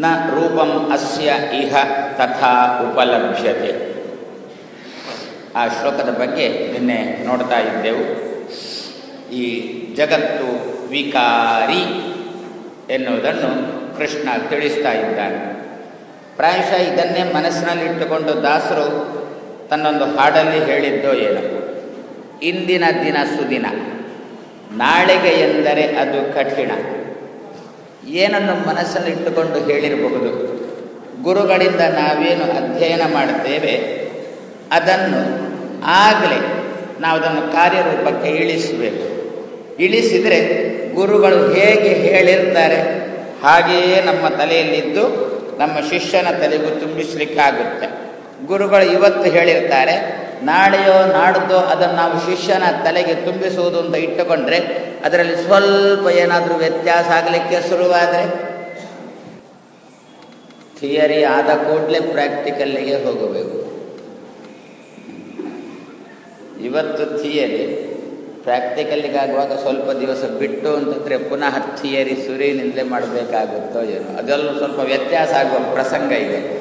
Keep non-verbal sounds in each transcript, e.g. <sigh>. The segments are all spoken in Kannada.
ನ ರೂಪಂ ಅಸ್ಯ ಇಹ ತಥಾ ಉಪಲಭ್ಯತೆ. ಆ ಶ್ಲೋಕದ ಬಗ್ಗೆ ನಿನ್ನೆ ನೋಡ್ತಾ ಇದ್ದೆವು. ಈ ಜಗತ್ತು ವಿಕಾರಿ ಎನ್ನುವುದನ್ನು ಕೃಷ್ಣ ತಿಳಿಸ್ತಾ ಇದ್ದಾನೆ. ಪ್ರಾಯಶಃ ಇದನ್ನೇ ಮನಸ್ಸಿನಲ್ಲಿಟ್ಟುಕೊಂಡು ದಾಸರು ತನ್ನೊಂದು ಹಾಡಲ್ಲಿ ಹೇಳಿದ್ದೋ ಏನೋ. ಇಂದಿನ ದಿನ ಸುದಿನ. ನಾಳೆಗೆ ಎಂದರೆ ಅದು ಕಠಿಣ. ಏನನ್ನು ಮನಸ್ಸಲ್ಲಿಟ್ಟುಕೊಂಡು ಹೇಳಿರಬಹುದು? ಗುರುಗಳಿಂದ ನಾವೇನು ಅಧ್ಯಯನ ಮಾಡುತ್ತೇವೆ? ಅದನ್ನು ಆಗಲೇ ನಾವು ಅದನ್ನು ಕಾರ್ಯರೂಪಕ್ಕೆ ಇಳಿಸಬೇಕು. ಇಳಿಸಿದರೆ ಗುರುಗಳು ಹೇಗೆ ಹೇಳಿರ್ತಾರೆ? ಹಾಗೆಯೇ ನಮ್ಮ ತಲೆಯಲ್ಲಿದ್ದು ನಮ್ಮ ಶಿಷ್ಯನ ತಲೆಗೂ ತುಂಬಿಸಲಿಕ್ಕಾಗುತ್ತೆ. ಗುರುಗಳು ಇವತ್ತು ಹೇಳಿರ್ತಾರೆ ನಾಳೆಯೋ ನಾಡ್ದೋ ಅದನ್ನು ನಾವು ಶಿಷ್ಯನ ತಲೆಗೆ ತುಂಬಿಸುವುದು ಅಂತ ಇಟ್ಟುಕೊಂಡ್ರೆ ಅದರಲ್ಲಿ ಸ್ವಲ್ಪ ಏನಾದರೂ ವ್ಯತ್ಯಾಸ ಆಗಲಿಕ್ಕೆ ಶುರುವಾದರೆ ಥಿಯರಿ ಆದ ಕೂಡಲೇ ಪ್ರಾಕ್ಟಿಕಲ್ಲಿಗೆ ಹೋಗಬೇಕು. ಇವತ್ತು ಥಿಯರಿ ಪ್ರಾಕ್ಟಿಕಲ್ಲಿಗಾಗುವಾಗ ಸ್ವಲ್ಪ ದಿವಸ ಬಿಟ್ಟು ಅಂತಂದರೆ ಪುನಃ ಥಿಯರಿ ಸುರಿನಿಂದಲೇ ಮಾಡಬೇಕಾಗುತ್ತೋ ಏನೋ. ಅದರಲ್ಲೂ ಸ್ವಲ್ಪ ವ್ಯತ್ಯಾಸ ಆಗುವ ಪ್ರಸಂಗ ಇದೆ.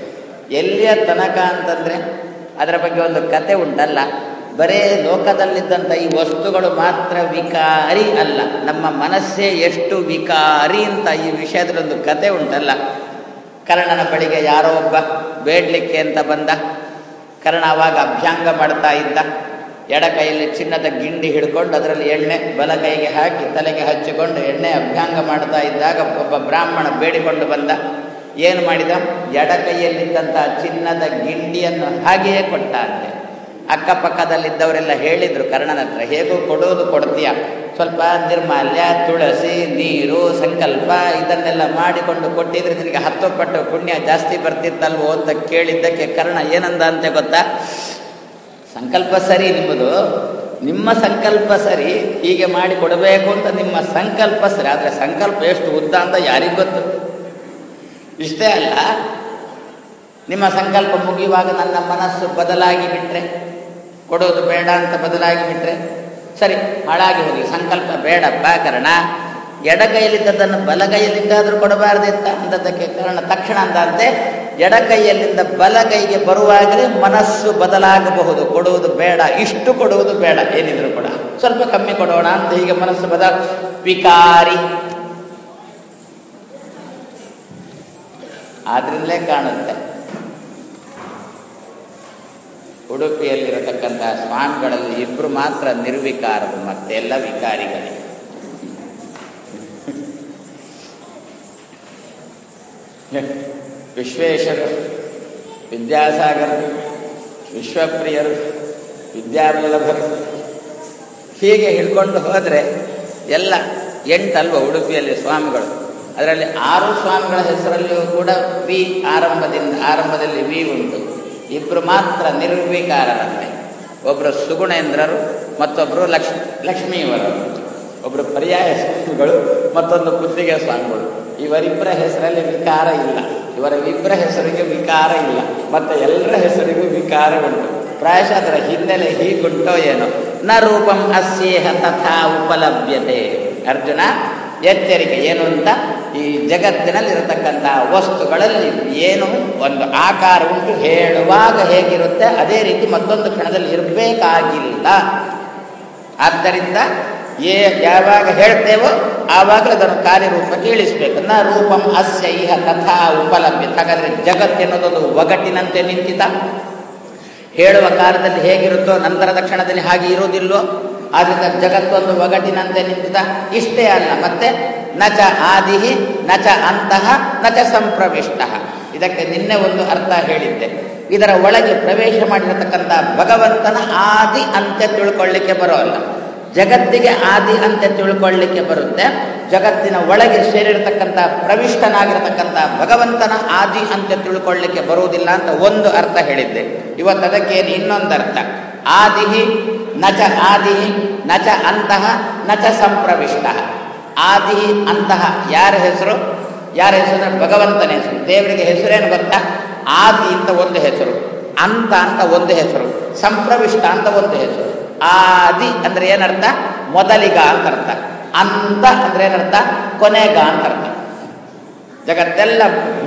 ಎಲ್ಲಿಯ ತನಕ ಅಂತಂದರೆ ಅದರ ಬಗ್ಗೆ ಒಂದು ಕತೆ ಉಂಟಲ್ಲ. ಬರೇ ಲೋಕದಲ್ಲಿದ್ದಂಥ ಈ ವಸ್ತುಗಳು ಮಾತ್ರ ವಿಕಾರಿ ಅಲ್ಲ. ನಮ್ಮ ಮನಸ್ಸೇ ಎಷ್ಟು ವಿಕಾರಿ ಅಂತ ಈ ವಿಷಯದಲ್ಲೊಂದು ಕತೆ ಉಂಟಲ್ಲ. ಕರ್ಣನ ಬಳಿಗೆ ಯಾರೋ ಒಬ್ಬ ಬೇಡಲಿಕ್ಕೆ ಅಂತ ಬಂದ. ಕರ್ಣ ಅವಾಗ ಅಭ್ಯಂಗ ಮಾಡ್ತಾ ಇದ್ದ. ಎಡ ಕೈಯಲ್ಲಿ ಚಿನ್ನದ ಗಿಂಡಿ ಹಿಡ್ಕೊಂಡು ಅದರಲ್ಲಿ ಎಣ್ಣೆ ಬಲ ಕೈಗೆ ಹಾಕಿ ತಲೆಗೆ ಹಚ್ಚಿಕೊಂಡು ಎಣ್ಣೆ ಅಭ್ಯಂಗ ಮಾಡ್ತಾ ಇದ್ದಾಗ ಒಬ್ಬ ಬ್ರಾಹ್ಮಣ ಬೇಡಿಕೊಂಡು ಬಂದ. ಏನು ಮಾಡಿದ? ಎಡ ಕೈಯಲ್ಲಿದ್ದಂಥ ಚಿನ್ನದ ಗಿಂಡಿಯನ್ನು ಹಾಗೆಯೇ ಕೊಟ್ಟ ಅಂತೆ ಅಕ್ಕಪಕ್ಕದಲ್ಲಿದ್ದವರೆಲ್ಲ ಹೇಳಿದರು, ಕರ್ಣನ ಹತ್ರ ಹೇಗೂ ಕೊಡೋದು ಕೊಡ್ತೀಯ. ಸ್ವಲ್ಪ ನಿರ್ಮಾಲ್ಯ, ತುಳಸಿ, ನೀರು, ಸಂಕಲ್ಪ ಇದನ್ನೆಲ್ಲ ಮಾಡಿಕೊಂಡು ಕೊಟ್ಟಿದ್ರೆ ನಿನಗೆ ಹತ್ತು ಪಟ್ಟು ಪುಣ್ಯ ಜಾಸ್ತಿ ಬರ್ತಿತ್ತಲ್ವೋ ಅಂತ ಕೇಳಿದ್ದಕ್ಕೆ ಕರ್ಣ ಏನಂದ ಅಂತ ಗೊತ್ತಾ? ಸಂಕಲ್ಪ ಸರಿ ನಿಮ್ಮದು. ನಿಮ್ಮ ಸಂಕಲ್ಪ ಸರಿ, ಹೀಗೆ ಮಾಡಿ ಕೊಡಬೇಕು ಅಂತ ನಿಮ್ಮ ಸಂಕಲ್ಪ ಸರಿ. ಆದರೆ ಸಂಕಲ್ಪ ಎಷ್ಟು ಉದ್ದ ಅಂತ ಯಾರಿಗೂ ಗೊತ್ತು? ಇಷ್ಟೇ ಅಲ್ಲ? ನಿಮ್ಮ ಸಂಕಲ್ಪ ಮುಗಿಯುವಾಗ ನನ್ನ ಮನಸ್ಸು ಬದಲಾಗಿ ಬಿಟ್ಟರೆ ಕೊಡೋದು ಬೇಡ ಅಂತ ಬದಲಾಗಿ ಬಿಟ್ಟರೆ ಸರಿ, ಹಾಳಾಗಿ ಹೋಗಿ. ಸಂಕಲ್ಪ ಬೇಡ ಕಾರಣ ಎಡಗೈಯಲ್ಲಿದ್ದದನ್ನು ಬಲಗೈಯಲ್ಲಿದ್ದಾದರೂ ಕೊಡಬಾರ್ದಿತ್ತ ಅಂತದಕ್ಕೆ ಕಾರಣ ತಕ್ಷಣ ಅಂದಂತೆ, ಎಡಗೈಯಲ್ಲಿಂದ ಬಲಗೈಗೆ ಬರುವಾಗಲೇ ಮನಸ್ಸು ಬದಲಾಗಬಹುದು. ಕೊಡುವುದು ಬೇಡ, ಇಷ್ಟು ಕೊಡುವುದು ಬೇಡ, ಏನಿದ್ರು ಕೂಡ. ಸ್ವಲ್ಪ ಕಮ್ಮಿ ಕೊಡೋಣ ಅಂತ ಹೀಗೆ ಮನಸ್ಸು ಬದಲ ವಿಕಾರಿ. ಆದ್ರಿಂದಲೇ ಕಾಣುತ್ತೆ. ಉಡುಪಿಯಲ್ಲಿರತಕ್ಕಂಥ ಸ್ವಾಮಿಗಳಲ್ಲಿ ಇಬ್ಬರು ಮಾತ್ರ ನಿರ್ವಿಕಾರರು ಮತ್ತೆಲ್ಲ ವಿಕಾರಿಗಳೇ. ವಿಶ್ವೇಶ್ವರು ವಿದ್ಯಾಸಾಗರ್, ವಿಶ್ವಪ್ರಿಯರು ವಿದ್ಯಾವಲ್ಲಭರು ಹೀಗೆ ಹಿಡ್ಕೊಂಡು ಹೋದರೆ ಎಲ್ಲ ಎಂಟಲ್ವ ಉಡುಪಿಯಲ್ಲಿ ಸ್ವಾಮಿಗಳು. ಅದರಲ್ಲಿ ಆರು ಸ್ವಾಮಿಗಳ ಹೆಸರಲ್ಲಿಯೂ ಕೂಡ ವಿ ಆರಂಭದಿಂದ, ಆರಂಭದಲ್ಲಿ ವಿ ಉಂಟು. ಇಬ್ಬರು ಮಾತ್ರ ನಿರ್ವಿಕಾರರಂತೆ. ಒಬ್ಬರು ಸುಗುಣೇಂದ್ರರು ಮತ್ತೊಬ್ಬರು ಲಕ್ಷ್, ಲಕ್ಷ್ಮೀವರರು. ಒಬ್ಬರು ಪರ್ಯಾಯ ಸ್ವಾಮಿಗಳು, ಮತ್ತೊಂದು ಕುತ್ತಿಗೆ ಸ್ವಾಮಿಗಳು. ಇವರಿಬ್ಬರ ಹೆಸರಲ್ಲಿ ವಿಕಾರ ಇಲ್ಲ. ಇವರ ಇಬ್ಬರ ಹೆಸರಿಗೆ ವಿಕಾರ ಇಲ್ಲ. ಮತ್ತು ಎಲ್ಲರ ಹೆಸರಿಗೂ ವಿಕಾರ ಉಂಟು. ಪ್ರಾಯಶಃ ಅದರ ಹಿನ್ನೆಲೆ ಹೀಗುಂಟೋ ಏನೋ. ನ ರೂಪಂ ಅಸ್ಯೇಹ ತಥಾ ಉಪಲಭ್ಯತೆ. ಅರ್ಜುನ, ಎಚ್ಚರಿಕೆ ಏನು ಅಂತ? ಈ ಜಗತ್ತಿನಲ್ಲಿರತಕ್ಕಂಥ ವಸ್ತುಗಳಲ್ಲಿ ಏನು ಒಂದು ಆಕಾರ ಉಂಟು ಹೇಳುವಾಗ ಹೇಗಿರುತ್ತೆ, ಅದೇ ರೀತಿ ಮತ್ತೊಂದು ಕ್ಷಣದಲ್ಲಿ ಇರಬೇಕಾಗಿಲ್ಲ. ಆದ್ದರಿಂದ ಏ ಯಾವಾಗ ಹೇಳ್ತೇವೋ ಆವಾಗಲೇ ಅದನ್ನು ಕಾರ್ಯರೂಪಕ್ಕೆ ಇಳಿಸಬೇಕು ನ ರೂಪಂ ಅಸ್ಯ ಇಹ ತಥಾ ಉಪಲಭ್ಯ. ಹಾಗಾದರೆ ಜಗತ್ತೆನ್ನೋದೊಂದು ಒಗಟಿನಂತೆ ನಿಂತಿತ. ಹೇಳುವ ಕಾಲದಲ್ಲಿ ಹೇಗಿರುತ್ತೋ, ನಂತರದ ಕ್ಷಣದಲ್ಲಿ ಹಾಗೆ ಇರುವುದಿಲ್ಲೋ ಆದ್ದರಿಂದ ಜಗತ್ತೊಂದು ಒಗಟಿನಂತೆ ನಿಂತಿದ ಇಷ್ಟೇ ಅಲ್ಲ. ಮತ್ತೆ ನಚ ಆದಿಹಿ ನಚ ಅಂತಃ ನಚ ಸಂಪ್ರವಿಷ್ಟ. ಇದಕ್ಕೆ ನಿನ್ನೆ ಒಂದು ಅರ್ಥ ಹೇಳಿದ್ದೆ. ಇದರ ಒಳಗೆ ಪ್ರವೇಶ ಮಾಡಿರತಕ್ಕಂಥ ಭಗವಂತನ ಆದಿ ಅಂತ್ಯ ತಿಳ್ಕೊಳ್ಳಿಕ್ಕೆ ಬರೋಲ್ಲ ಜಗತ್ತಿಗೆ ಆದಿ ಅಂತ್ಯ ತಿಳ್ಕೊಳ್ಳಿಕ್ಕೆ ಬರುತ್ತೆ. ಜಗತ್ತಿನ ಒಳಗೆ ಸೇರಿರತಕ್ಕಂಥ ಪ್ರವಿಷ್ಟನಾಗಿರತಕ್ಕಂಥ ಭಗವಂತನ ಆದಿ ಅಂತ್ಯ ತಿಳ್ಕೊಳ್ಳಿಕ್ಕೆ ಬರುವುದಿಲ್ಲ ಅಂತ ಒಂದು ಅರ್ಥ ಹೇಳಿದ್ದೆ. ಇವತ್ತು ಅದಕ್ಕೇನು ಇನ್ನೊಂದು ಅರ್ಥ ಆದಿಹಿ ನಚ ಆದಿಹಿ ನಚ ಅಂತಹ ನಚ ಸಂಪ್ರವಿಷ್ಟ. ಆದಿ ಅಂತಹ ಯಾರ ಹೆಸರು? ಯಾರ ಹೆಸರು? ಭಗವಂತನ ಹೆಸರು. ದೇವರಿಗೆ ಹೆಸರೇನು ಗೊತ್ತಾ? ಆದಿ ಅಂತ ಒಂದು ಹೆಸರು ಅಂತ ಅಂತ ಒಂದು ಹೆಸರು, ಸಂಪ್ರವಿಷ್ಟ ಅಂತ ಒಂದು ಹೆಸರು. ಆದಿ ಅಂದರೆ ಏನರ್ಥ? ಮೊದಲಿಗ ಅಂತ ಅರ್ಥ. ಅಂತ ಅಂದರೆ ಏನರ್ಥ? ಕೊನೆಗ ಅಂತ ಅರ್ಥ. ಜಗತ್ತೆಲ್ಲ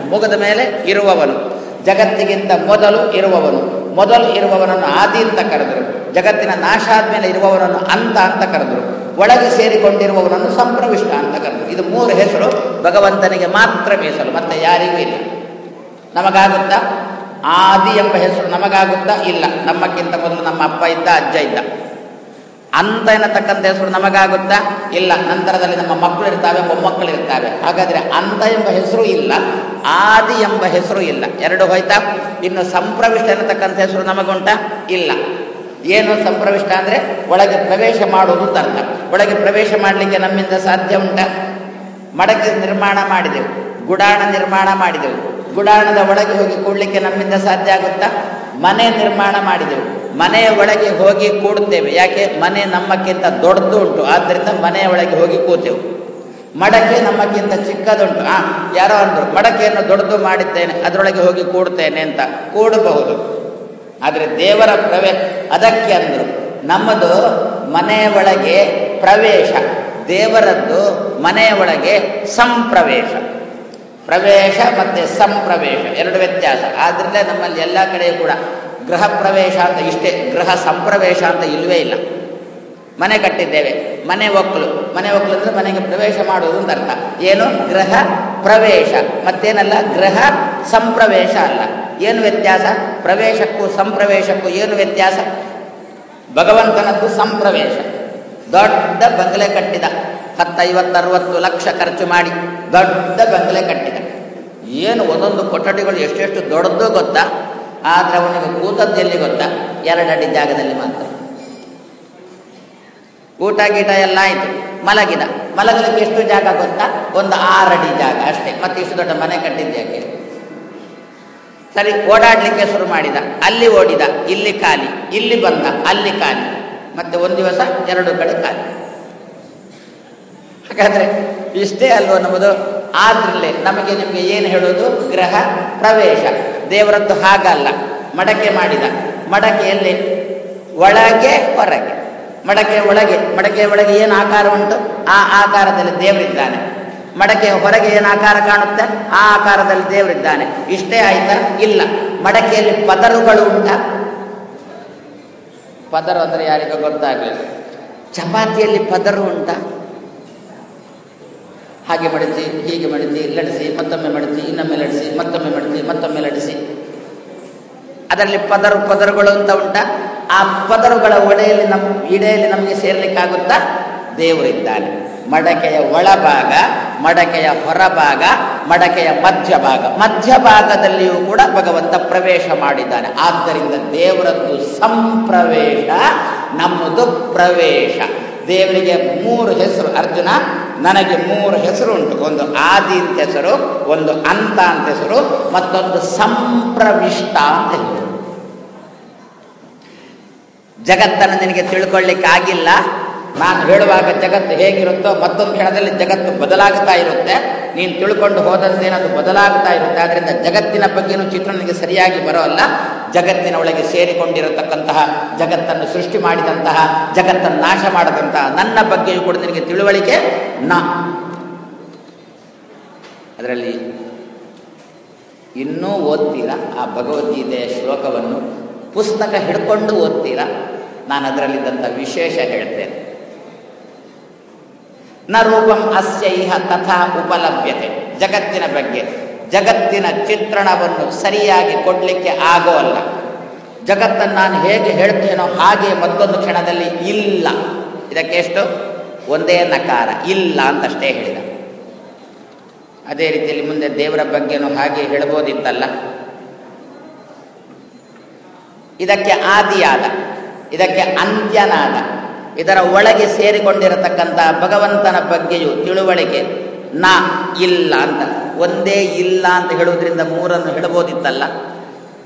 ಮುಗದ ಮೇಲೆ ಇರುವವನು, ಜಗತ್ತಿಗಿಂತ ಮೊದಲು ಇರುವವನು, ಮೊದಲು ಇರುವವನನ್ನು ಆದಿ ಅಂತ ಕರೆದರು, ಜಗತ್ತಿನ ನಾಶ ಆದ್ಮೇಲೆ ಇರುವವನನ್ನು ಅಂತ ಅಂತ ಕರೆದರು. ಒಳಗೆ ಸೇರಿಕೊಂಡಿರುವವನನ್ನು ಸಂಪ್ರವಿಷ್ಟ ಅಂತ ಕರೆದು. ಇದು ಮೂರು ಹೆಸರು ಭಗವಂತನಿಗೆ ಮಾತ್ರ ಮೀಸಲು, ಮತ್ತೆ ಯಾರಿಗೂ ಇಲ್ಲ. ನಮಗಾಗುತ್ತಾ? ಆದಿ ಎಂಬ ಹೆಸರು ನಮಗಾಗುತ್ತಾ? ಇಲ್ಲ. ನಮ್ಮಕ್ಕಿಂತ ಮೊದಲು ನಮ್ಮ ಅಪ್ಪ ಇದ್ದ, ಅಜ್ಜ ಇದ್ದ. ಅಂತ ಎನ್ನತಕ್ಕಂಥ ಹೆಸರು ನಮಗಾಗುತ್ತಾ? ಇಲ್ಲ. ನಂತರದಲ್ಲಿ ನಮ್ಮ ಮಕ್ಕಳು ಇರ್ತಾವೆ, ಮೊಮ್ಮಕ್ಕಳು ಇರ್ತಾವೆ. ಹಾಗಾದರೆ ಅಂತ ಎಂಬ ಹೆಸರು ಇಲ್ಲ, ಆದಿ ಎಂಬ ಹೆಸರು ಇಲ್ಲ. ಎರಡು ಹೋಯ್ತಾ? ಇನ್ನು ಸಂಪ್ರವಿಷ್ಟ ಎನ್ನತಕ್ಕಂಥ ಹೆಸರು ನಮಗುಂಟ? ಇಲ್ಲ. ಏನು ಸಂಪ್ರವಿಷ್ಟ ಅಂದರೆ ಒಳಗೆ ಪ್ರವೇಶ ಮಾಡುವುದು ಅಂತ ಅರ್ಥ. ಒಳಗೆ ಪ್ರವೇಶ ಮಾಡಲಿಕ್ಕೆ ನಮ್ಮಿಂದ ಸಾಧ್ಯ ಉಂಟ. ಮಡಕೆ ನಿರ್ಮಾಣ ಮಾಡಿದೆವು. ಗುಡಾಣ ನಿರ್ಮಾಣ ಮಾಡಿದೆವು. ಗುಡಾಣದ ಒಳಗೆ ಹೋಗಿ ಕೂಡಲಿಕ್ಕೆ ನಮ್ಮಿಂದ ಸಾಧ್ಯ ಆಗುತ್ತಾ? ಮನೆ ನಿರ್ಮಾಣ ಮಾಡಿದೆವು. ಮನೆಯ ಒಳಗೆ ಹೋಗಿ ಕೂಡುತ್ತೇವೆ. ಯಾಕೆ? ಮನೆ ನಮ್ಮಕ್ಕಿಂತ ದೊಡ್ಡದು ಉಂಟು. ಆದ್ದರಿಂದ ಮನೆಯ ಒಳಗೆ ಹೋಗಿ ಕೂತೆವು. ಮಡಕೆ ನಮ್ಮಕ್ಕಿಂತ ಚಿಕ್ಕದುಂಟು. ಆ, ಯಾರೋ ಅಂದರು, ಮಡಕೆಯನ್ನು ದೊಡ್ಡದು ಮಾಡಿದ್ದೇನೆ. ಅದರೊಳಗೆ ಹೋಗಿ ಕೂಡುತ್ತೇನೆ ಅಂತ. ಕೂಡಬಹುದು. ಆದರೆ ದೇವರ ಪ್ರವೇ, ಅದಕ್ಕೆ ಅಂದರು. ನಮ್ಮದು ಮನೆಯ ಒಳಗೆ ಪ್ರವೇಶ, ದೇವರದ್ದು ಮನೆಯ ಒಳಗೆ ಸಂಪ್ರವೇಶ. ಪ್ರವೇಶ ಮತ್ತು ಸಂಪ್ರವೇಶ, ಎರಡು ವ್ಯತ್ಯಾಸ. ಆದ್ದರಿಂದ ನಮ್ಮಲ್ಲಿ ಎಲ್ಲ ಕಡೆ ಕೂಡ ಗೃಹ ಪ್ರವೇಶ ಅಂತ ಇಷ್ಟೇ, ಗೃಹ ಸಂಪ್ರವೇಶ ಅಂತ ಇಲ್ಲವೇ ಇಲ್ಲ. ಮನೆ ಕಟ್ಟಿದ್ದೇವೆ, ಮನೆ ಒಕ್ಕಲು ಮನೆ ಒಕ್ಕಲು ಅಂದರೆ ಮನೆಗೆ ಪ್ರವೇಶ ಮಾಡುವುದು ಅಂತ ಅರ್ಥ. ಏನು? ಗೃಹ ಪ್ರವೇಶ. ಮತ್ತೇನಲ್ಲ? ಗೃಹ ಸಂಪ್ರವೇಶ ಅಲ್ಲ. ಏನು ವ್ಯತ್ಯಾಸ? ಪ್ರವೇಶಕ್ಕೂ ಸಂಪ್ರವೇಶಕ್ಕೂ ಏನು ವ್ಯತ್ಯಾಸ? ಭಗವಂತನದ್ದು ಸಂಪ್ರವೇಶ. ದೊಡ್ಡ ಬಂಗಲೆ ಕಟ್ಟಿದ. ಹತ್ತೈವತ್ತರವತ್ತು ಲಕ್ಷ ಖರ್ಚು ಮಾಡಿ ದೊಡ್ಡ ಬಂಗಲೆ ಕಟ್ಟಿದ. ಏನು ಒಂದೊಂದು ಕೊಠಡಿಗಳು ಎಷ್ಟೆಷ್ಟು ದೊಡ್ಡದು ಗೊತ್ತಾ? ಆದರೆ ಅವನಿಗೆ ಕೂತದ್ದೆಲ್ಲಿ ಗೊತ್ತಾ? ಎರಡಡಿ ಜಾಗದಲ್ಲಿ ಮಾತ್ರ. ಊಟ ಗೀಟ ಎಲ್ಲ ಆಯಿತು. ಮಲಗಿದ. ಮಲಗಲಿಕ್ಕೆ ಎಷ್ಟು ಜಾಗ ಗೊತ್ತಾ? ಒಂದು ಆರಡಿ ಜಾಗ ಅಷ್ಟೇ. ಮತ್ತೆ ಇಷ್ಟು ದೊಡ್ಡ ಮನೆ ಕಟ್ಟಿದ್ಯಾಕೆ ಸರಿ, ಓಡಾಡಲಿಕ್ಕೆ ಶುರು ಮಾಡಿದ. ಅಲ್ಲಿ ಓಡಿದ, ಇಲ್ಲಿ ಖಾಲಿ, ಇಲ್ಲಿ ಬಂದ, ಅಲ್ಲಿ ಖಾಲಿ. ಮತ್ತೆ ಒಂದು ದಿವಸ ಎರಡು ಕಡೆ ಖಾಲಿ. ಹಾಗಾದ್ರೆ ಇಷ್ಟೇ ಅಲ್ವ ನಮ್ಮದು? ಆದ್ರಲ್ಲೇ ನಮಗೆ ನಿಮಗೆ ಏನು ಹೇಳೋದು? ಗ್ರಹ ಪ್ರವೇಶ. ದೇವರದ್ದು ಹಾಗಲ್ಲ. ಮಡಕೆ ಮಾಡಿದ. ಮಡಕೆಯಲ್ಲಿ ಒಳಗೆ ಹೊರಗೆ. ಮಡಕೆ ಒಳಗೆ. ಮಡಕೆ ಒಳಗೆ ಏನು ಆಕಾರ ಉಂಟು? ಆ ಆಕಾರದಲ್ಲಿ ದೇವರಿದ್ದಾನೆ. ಮಡಕೆ ಹೊರಗೆ ಏನು ಆಕಾರ ಕಾಣುತ್ತೆ? ಆ ಆಕಾರದಲ್ಲಿ ದೇವರಿದ್ದಾನೆ. ಇಷ್ಟೇ ಆಯ್ತಾ? ಇಲ್ಲ. ಮಡಕೆಯಲ್ಲಿ ಪದರುಗಳು ಉಂಟ. ಪದರು ಅಂದರೆ ಯಾರಿಗೂ ಗೊತ್ತಾಗಲಿಲ್ಲ. ಚಪಾತಿಯಲ್ಲಿ ಪದರು ಉಂಟಾ. ಹಾಗೆ ಮಡಿಸಿ ಹೀಗೆ ಮಡಿಸಿ ಲಡಿಸಿ ಮತ್ತೊಮ್ಮೆ ಮಡಿಸಿ ಇನ್ನೊಮ್ಮೆ ಲಡಿಸಿ ಮತ್ತೊಮ್ಮೆ ಮಡಿಸಿ ಮತ್ತೊಮ್ಮೆ ಲಡಿಸಿ ಅದರಲ್ಲಿ ಪದರು ಪದರುಗಳು ಅಂತ ಉಂಟ. ಆ ಪದರುಗಳ ಒಡೆಯಲ್ಲಿ ನಮ್ಮ ಇಡೆಯಲ್ಲಿ ನಮಗೆ ಸೇರ್ಲಿಕ್ಕಾಗುತ್ತಾ? ದೇವರಿದ್ದಾನೆ. ಮಡಕೆಯ ಒಳಭಾಗ, ಮಡಕೆಯ ಹೊರಭಾಗ, ಮಡಕೆಯ ಮಧ್ಯಭಾಗ. ಮಧ್ಯಭಾಗದಲ್ಲಿಯೂ ಕೂಡ ಭಗವಂತ ಪ್ರವೇಶ ಮಾಡಿದ್ದಾನೆ. ಆದ್ದರಿಂದ ದೇವರದ್ದು ಸಂಪ್ರವೇಶ, ನಮ್ಮದು ಪ್ರವೇಶ. ದೇವರಿಗೆ ಮೂರು ಹೆಸರು. ಅರ್ಜುನ, ನನಗೆ ಮೂರು ಹೆಸರು ಉಂಟು. ಒಂದು ಆದಿ ಅಂತ ಹೆಸರು, ಒಂದು ಅಂತ ಅಂತ ಹೆಸರು, ಮತ್ತೊಂದು ಸಂಪ್ರವಿಷ್ಟ ಅಂತ ಹೆಸರು. ಜಗತ್ತನ್ನು ನಿನಗೆ ತಿಳ್ಕೊಳ್ಳಿಕ್ಕೆ ಆಗಿಲ್ಲ ನಾನು ಹೇಳುವಾಗ ಜಗತ್ತು ಹೇಗಿರುತ್ತೋ ಮತ್ತೊಂದು ಕ್ಷಣದಲ್ಲಿ ಜಗತ್ತು ಬದಲಾಗ್ತಾ ಇರುತ್ತೆ. ನೀನು ತಿಳ್ಕೊಂಡು ಹೋದಂತೇನದು ಬದಲಾಗ್ತಾ ಇರುತ್ತೆ. ಆದ್ದರಿಂದ ಜಗತ್ತಿನ ಬಗ್ಗೆನೂ ಚಿತ್ರ ನನಗೆ ಸರಿಯಾಗಿ ಬರೋಲ್ಲ. ಜಗತ್ತಿನ ಒಳಗೆ ಸೇರಿಕೊಂಡಿರತಕ್ಕಂತಹ ಜಗತ್ತನ್ನು ಸೃಷ್ಟಿ ಮಾಡಿದಂತಹ, ಜಗತ್ತನ್ನು ನಾಶ ಮಾಡದಂತಹ ನನ್ನ ಬಗ್ಗೆಯೂ ಕೂಡ ನಿನಗೆ ತಿಳುವಳಿಕೆ ನ. ಅದರಲ್ಲಿ ಇನ್ನೂ ಓದ್ತೀರಾ? ಆ ಭಗವದ್ಗೀತೆಯ ಶ್ಲೋಕವನ್ನು ಪುಸ್ತಕ ಹಿಡ್ಕೊಂಡು ಓದ್ತೀರಾ? ನಾನು ಅದರಲ್ಲಿದ್ದಂಥ ವಿಶೇಷ ಹೇಳ್ತೇನೆ. ನ ರೂಪಂ ಅಸ್ಯೈಹ ತಥಾ ಉಪಲಭ್ಯತೆ. ಜಗತ್ತಿನ ಬಗ್ಗೆ, ಜಗತ್ತಿನ ಚಿತ್ರಣವನ್ನು ಸರಿಯಾಗಿ ಕೊಡಲಿಕ್ಕೆ ಆಗೋಲ್ಲ ಜಗತ್ತನ್ನು ನಾನು ಹೇಗೆ ಹೇಳ್ತೇನೋ ಹಾಗೆ ಮತ್ತೊಂದು ಕ್ಷಣದಲ್ಲಿ ಇಲ್ಲ. ಇದಕ್ಕೆ ಎಷ್ಟು? ಒಂದೇ ನಕಾರ, ಇಲ್ಲ ಅಂತಷ್ಟೇ ಹೇಳಿದ. ಅದೇ ರೀತಿಯಲ್ಲಿ ಮುಂದೆ ದೇವರ ಬಗ್ಗೆನೂ ಹಾಗೆ ಹೇಳ್ಬೋದಿತ್ತಲ್ಲ. ಇದಕ್ಕೆ ಆದಿಯಾದ, ಇದಕ್ಕೆ ಅಂತ್ಯನಾದ. ಇದರ ಒಳಗೆ ಸೇರಿಕೊಂಡಿರತಕ್ಕಂಥ ಭಗವಂತನ ಬಗ್ಗೆಯೂ ತಿಳುವಳಿಕೆ, ನಾ ಇಲ್ಲ ಅಂತ. ಒಂದೇ ಇಲ್ಲ ಅಂತ ಹೇಳುವುದರಿಂದ ಮೂರನ್ನು ಹೇಳಬಹುದಿತ್ತಲ್ಲ.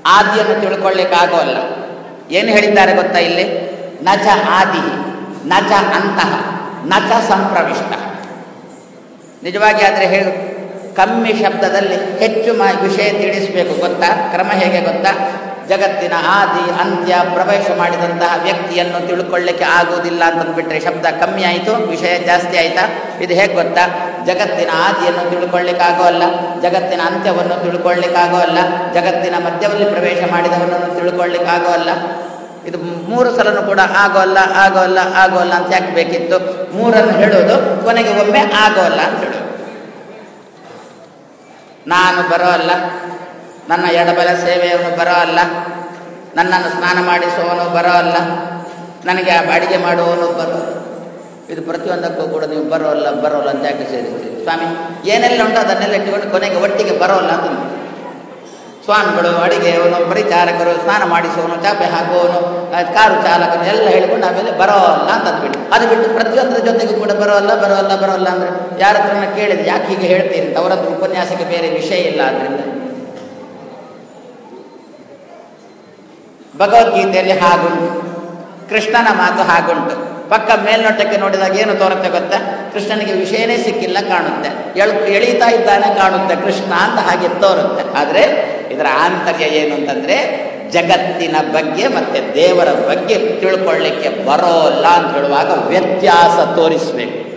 ಆದಿಯನ್ನು ತಿಳ್ಕೊಳ್ಳಿಕ್ಕಾಗೋಲ್ಲ. ಏನು ಹೇಳಿದ್ದಾರೆ ಗೊತ್ತಾ ಇಲ್ಲಿ? ನಚ ಆದಿ, ನಚ ಅಂತಃ, ನಚ ಸಂಪ್ರವಿಷ್ಟ. ನಿಜವಾಗಿ ಆದರೆ ಹೇಳು, ಕಮ್ಮಿ ಶಬ್ದದಲ್ಲಿ ಹೆಚ್ಚು ಮ ವಿಷಯ ತಿಳಿಸಬೇಕು ಗೊತ್ತಾ? ಕ್ರಮ ಹೇಗೆ ಗೊತ್ತಾ? ಜಗತ್ತಿನ ಆದಿ, ಅಂತ್ಯ ಪ್ರವೇಶ ಮಾಡಿದಂತಹ ವ್ಯಕ್ತಿಯನ್ನು ತಿಳ್ಕೊಳ್ಳಿಕ್ಕೆ ಆಗುವುದಿಲ್ಲ ಅಂತಂದ್ಬಿಟ್ರೆ ಶಬ್ದ ಕಮ್ಮಿ ಆಯಿತು, ವಿಷಯ ಜಾಸ್ತಿ ಆಯ್ತಾ? ಇದು ಹೇಗೆ ಗೊತ್ತಾ? ಜಗತ್ತಿನ ಆದಿಯನ್ನು ಅಲ್ಲ ಜಗತ್ತಿನ ಅಂತ್ಯವನ್ನು ತಿಳ್ಕೊಳ್ಳಿಕ್ಕಾಗೋಲ್ಲ ಜಗತ್ತಿನ ಮಧ್ಯದಲ್ಲಿ ಪ್ರವೇಶ ಮಾಡಿದವನನ್ನು ತಿಳ್ಕೊಳ್ಳಿಕ್ಕಾಗೋಲ್ಲ ಇದು ಮೂರು ಸಲನೂ ಕೂಡ ಆಗೋಲ್ಲ ಆಗೋಲ್ಲ ಆಗೋಲ್ಲ ಅಂತ ಯಾಕೆ ಬೇಕಿತ್ತು? ಮೂರನ್ನು ಹೇಳೋದು ಕೊನೆಗೆ ಒಮ್ಮೆ ಆಗೋಲ್ಲ ಅಂತ ಹೇಳೋದು. ನಾನು ಬರೋ ಅಲ್ಲ ನನ್ನ ಎಡಬಲ ಸೇವೆಯವನು ಬರೋ ಅಲ್ಲ ನನ್ನನ್ನು ಸ್ನಾನ ಮಾಡಿಸುವವನು ಬರೋ ಅಲ್ಲ ನನಗೆ ಆ ಅಡಿಗೆ ಮಾಡುವವನು ಬರೋ ಇದು ಪ್ರತಿಯೊಂದಕ್ಕೂ ಕೂಡ ನೀವು ಬರೋಲ್ಲ ಬರೋಲ್ಲ ಅಂತ ಯಾಕೆ ಸೇರಿಸ್ತೀರಿ? ಸ್ವಾಮಿ, ಏನೆಲ್ಲ ಉಂಟು ಅದನ್ನೆಲ್ಲ ಇಟ್ಟುಕೊಂಡು ಕೊನೆಗೆ ಒಟ್ಟಿಗೆ ಬರೋಲ್ಲ ಅಂತ ಸ್ವಾಮಿಗಳು, ಅಡಿಗೆಯವನು, ಪರಿಚಾರಕರು, ಸ್ನಾನ ಮಾಡಿಸುವವನು, ಚಾಪೆ ಹಾಕುವವನು ಕಾರು ಚಾಲಕನು ಎಲ್ಲ ಹೇಳಿಕೊಂಡು ಆಮೇಲೆ ಬರೋಲ್ಲ ಅಂತ ಅಂದ್ಬಿಟ್ಟು ಅದು ಬಿಟ್ಟು ಪ್ರತಿಯೊಂದರ ಜೊತೆಗೂ ಕೂಡ ಬರೋಲ್ಲ ಬರೋಲ್ಲ ಬರೋಲ್ಲ ಅಂದರೆ ಯಾರ ಹತ್ರನ ಕೇಳಿದ್ರೆ ಯಾಕೆ ಹೀಗೆ ಹೇಳ್ತೀರಿ ಅವರತ್ರ ಉಪನ್ಯಾಸಕ್ಕೆ ಬೇರೆ ವಿಷಯ ಇಲ್ಲ ಅದರಿಂದ ಭಗವದ್ಗೀತೆಯಲ್ಲಿ ಹಾಗುಂಟು ಕೃಷ್ಣನ ಮಾತು ಹಾಗುಂಟು. ಪಕ್ಕ ಮೇಲ್ನೋಟಕ್ಕೆ ನೋಡಿದಾಗ ಏನು ತೋರುತ್ತೆ ಗೊತ್ತಾ? ಕೃಷ್ಣನಿಗೆ ವಿಷಯನೇ ಸಿಕ್ಕಿಲ್ಲ, ಕಾಣುತ್ತೆ. ಎಳ್, ಎಳೀತಾ ಇದ್ದಾನೆ, ಕಾಣುತ್ತೆ. ಕೃಷ್ಣ ಅಂತ ಹಾಗೆ ತೋರುತ್ತೆ. ಆದರೆ ಇದರ ಆಂತರ್ಯ ಏನು ಅಂತಂದರೆ ಜಗತ್ತಿನ ಬಗ್ಗೆ ಮತ್ತು ದೇವರ ಬಗ್ಗೆ ತಿಳ್ಕೊಳ್ಳಿಕ್ಕೆ ಬರೋಲ್ಲ ಅಂತ ಹೇಳುವಾಗ ವ್ಯತ್ಯಾಸ ತೋರಿಸಬೇಕು.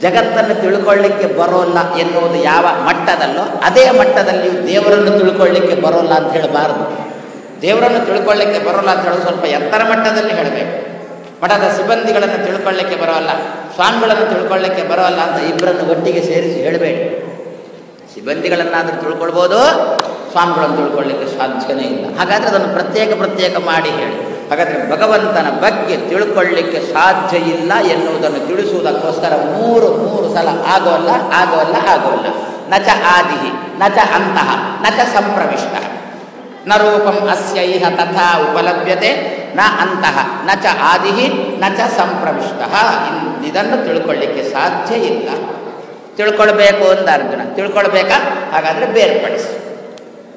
ಜಗತ್ತನ್ನು ತಿಳ್ಕೊಳ್ಳಿಕ್ಕೆ ಬರೋಲ್ಲ ಎನ್ನುವುದು ಯಾವ ಮಟ್ಟದಲ್ಲೋ, ಅದೇ ಮಟ್ಟದಲ್ಲಿಯೂ ದೇವರನ್ನು ತಿಳ್ಕೊಳ್ಳಿಕ್ಕೆ ಬರೋಲ್ಲ ಅಂತ ಹೇಳಬಾರದು. ದೇವರನ್ನು ತಿಳ್ಕೊಳ್ಳಿಕ್ಕೆ ಬರೋಲ್ಲ ಅಂತ ಹೇಳೋದು ಸ್ವಲ್ಪ ಎತ್ತರ ಮಟ್ಟದಲ್ಲಿ ಹೇಳಬೇಕು. ಮಠದ ಸಿಬ್ಬಂದಿಗಳನ್ನು ತಿಳ್ಕೊಳ್ಳಿಕ್ಕೆ ಬರೋಲ್ಲ, ಸ್ವಾಮಿಗಳನ್ನು ತಿಳ್ಕೊಳ್ಳಿಕ್ಕೆ ಬರೋಲ್ಲ ಅಂತ ಇಬ್ಬರನ್ನು ಒಟ್ಟಿಗೆ ಸೇರಿಸಿ ಹೇಳಬೇಡಿ. ಸಿಬ್ಬಂದಿಗಳನ್ನಾದರೂ ತಿಳ್ಕೊಳ್ಬೋದು, ಸ್ವಾಮಿಗಳನ್ನು ತಿಳ್ಕೊಳ್ಳಿಕ್ಕೆ ಸಾಧ್ಯನೇ ಇಲ್ಲ. ಹಾಗಾದರೆ ಅದನ್ನು ಪ್ರತ್ಯೇಕ ಪ್ರತ್ಯೇಕ ಮಾಡಿ ಹೇಳಿ. ಹಾಗಾದರೆ ಭಗವಂತನ ಬಗ್ಗೆ ತಿಳ್ಕೊಳ್ಳಿಕ್ಕೆ ಸಾಧ್ಯ ಇಲ್ಲ ಎನ್ನುವುದನ್ನು ತಿಳಿಸುವುದಕ್ಕೋಸ್ಕರ ಮೂರು ಮೂರು ಸಲ ಆಗೋಲ್ಲ ಆಗೋಲ್ಲ ಆಗೋಲ್ಲ. ನಚ ಆದಿಹಿ, ನಚ ಅಂತಹ ನಚ ಸಂಪ್ರವಿಷ್ಟ. ನ ರೂಪಂ ಅಸ್ಯ ಇಹ ತಥಾ ಉಪಲಭ್ಯತೆ ನ ಅಂತಹ ನ ಚ ಆದಿಹಿ ನ ಚ ಸಂಪ್ರವಿಷ್ಟ ಇದನ್ನು ತಿಳ್ಕೊಳ್ಳಿಕ್ಕೆ ಸಾಧ್ಯ ಇಲ್ಲ. ತಿಳ್ಕೊಳ್ಬೇಕು ಅಂತ ಅರ್ಜುನ. ತಿಳ್ಕೊಳ್ಬೇಕಾ? ಹಾಗಾದರೆ ಬೇರ್ಪಡಿಸಿ.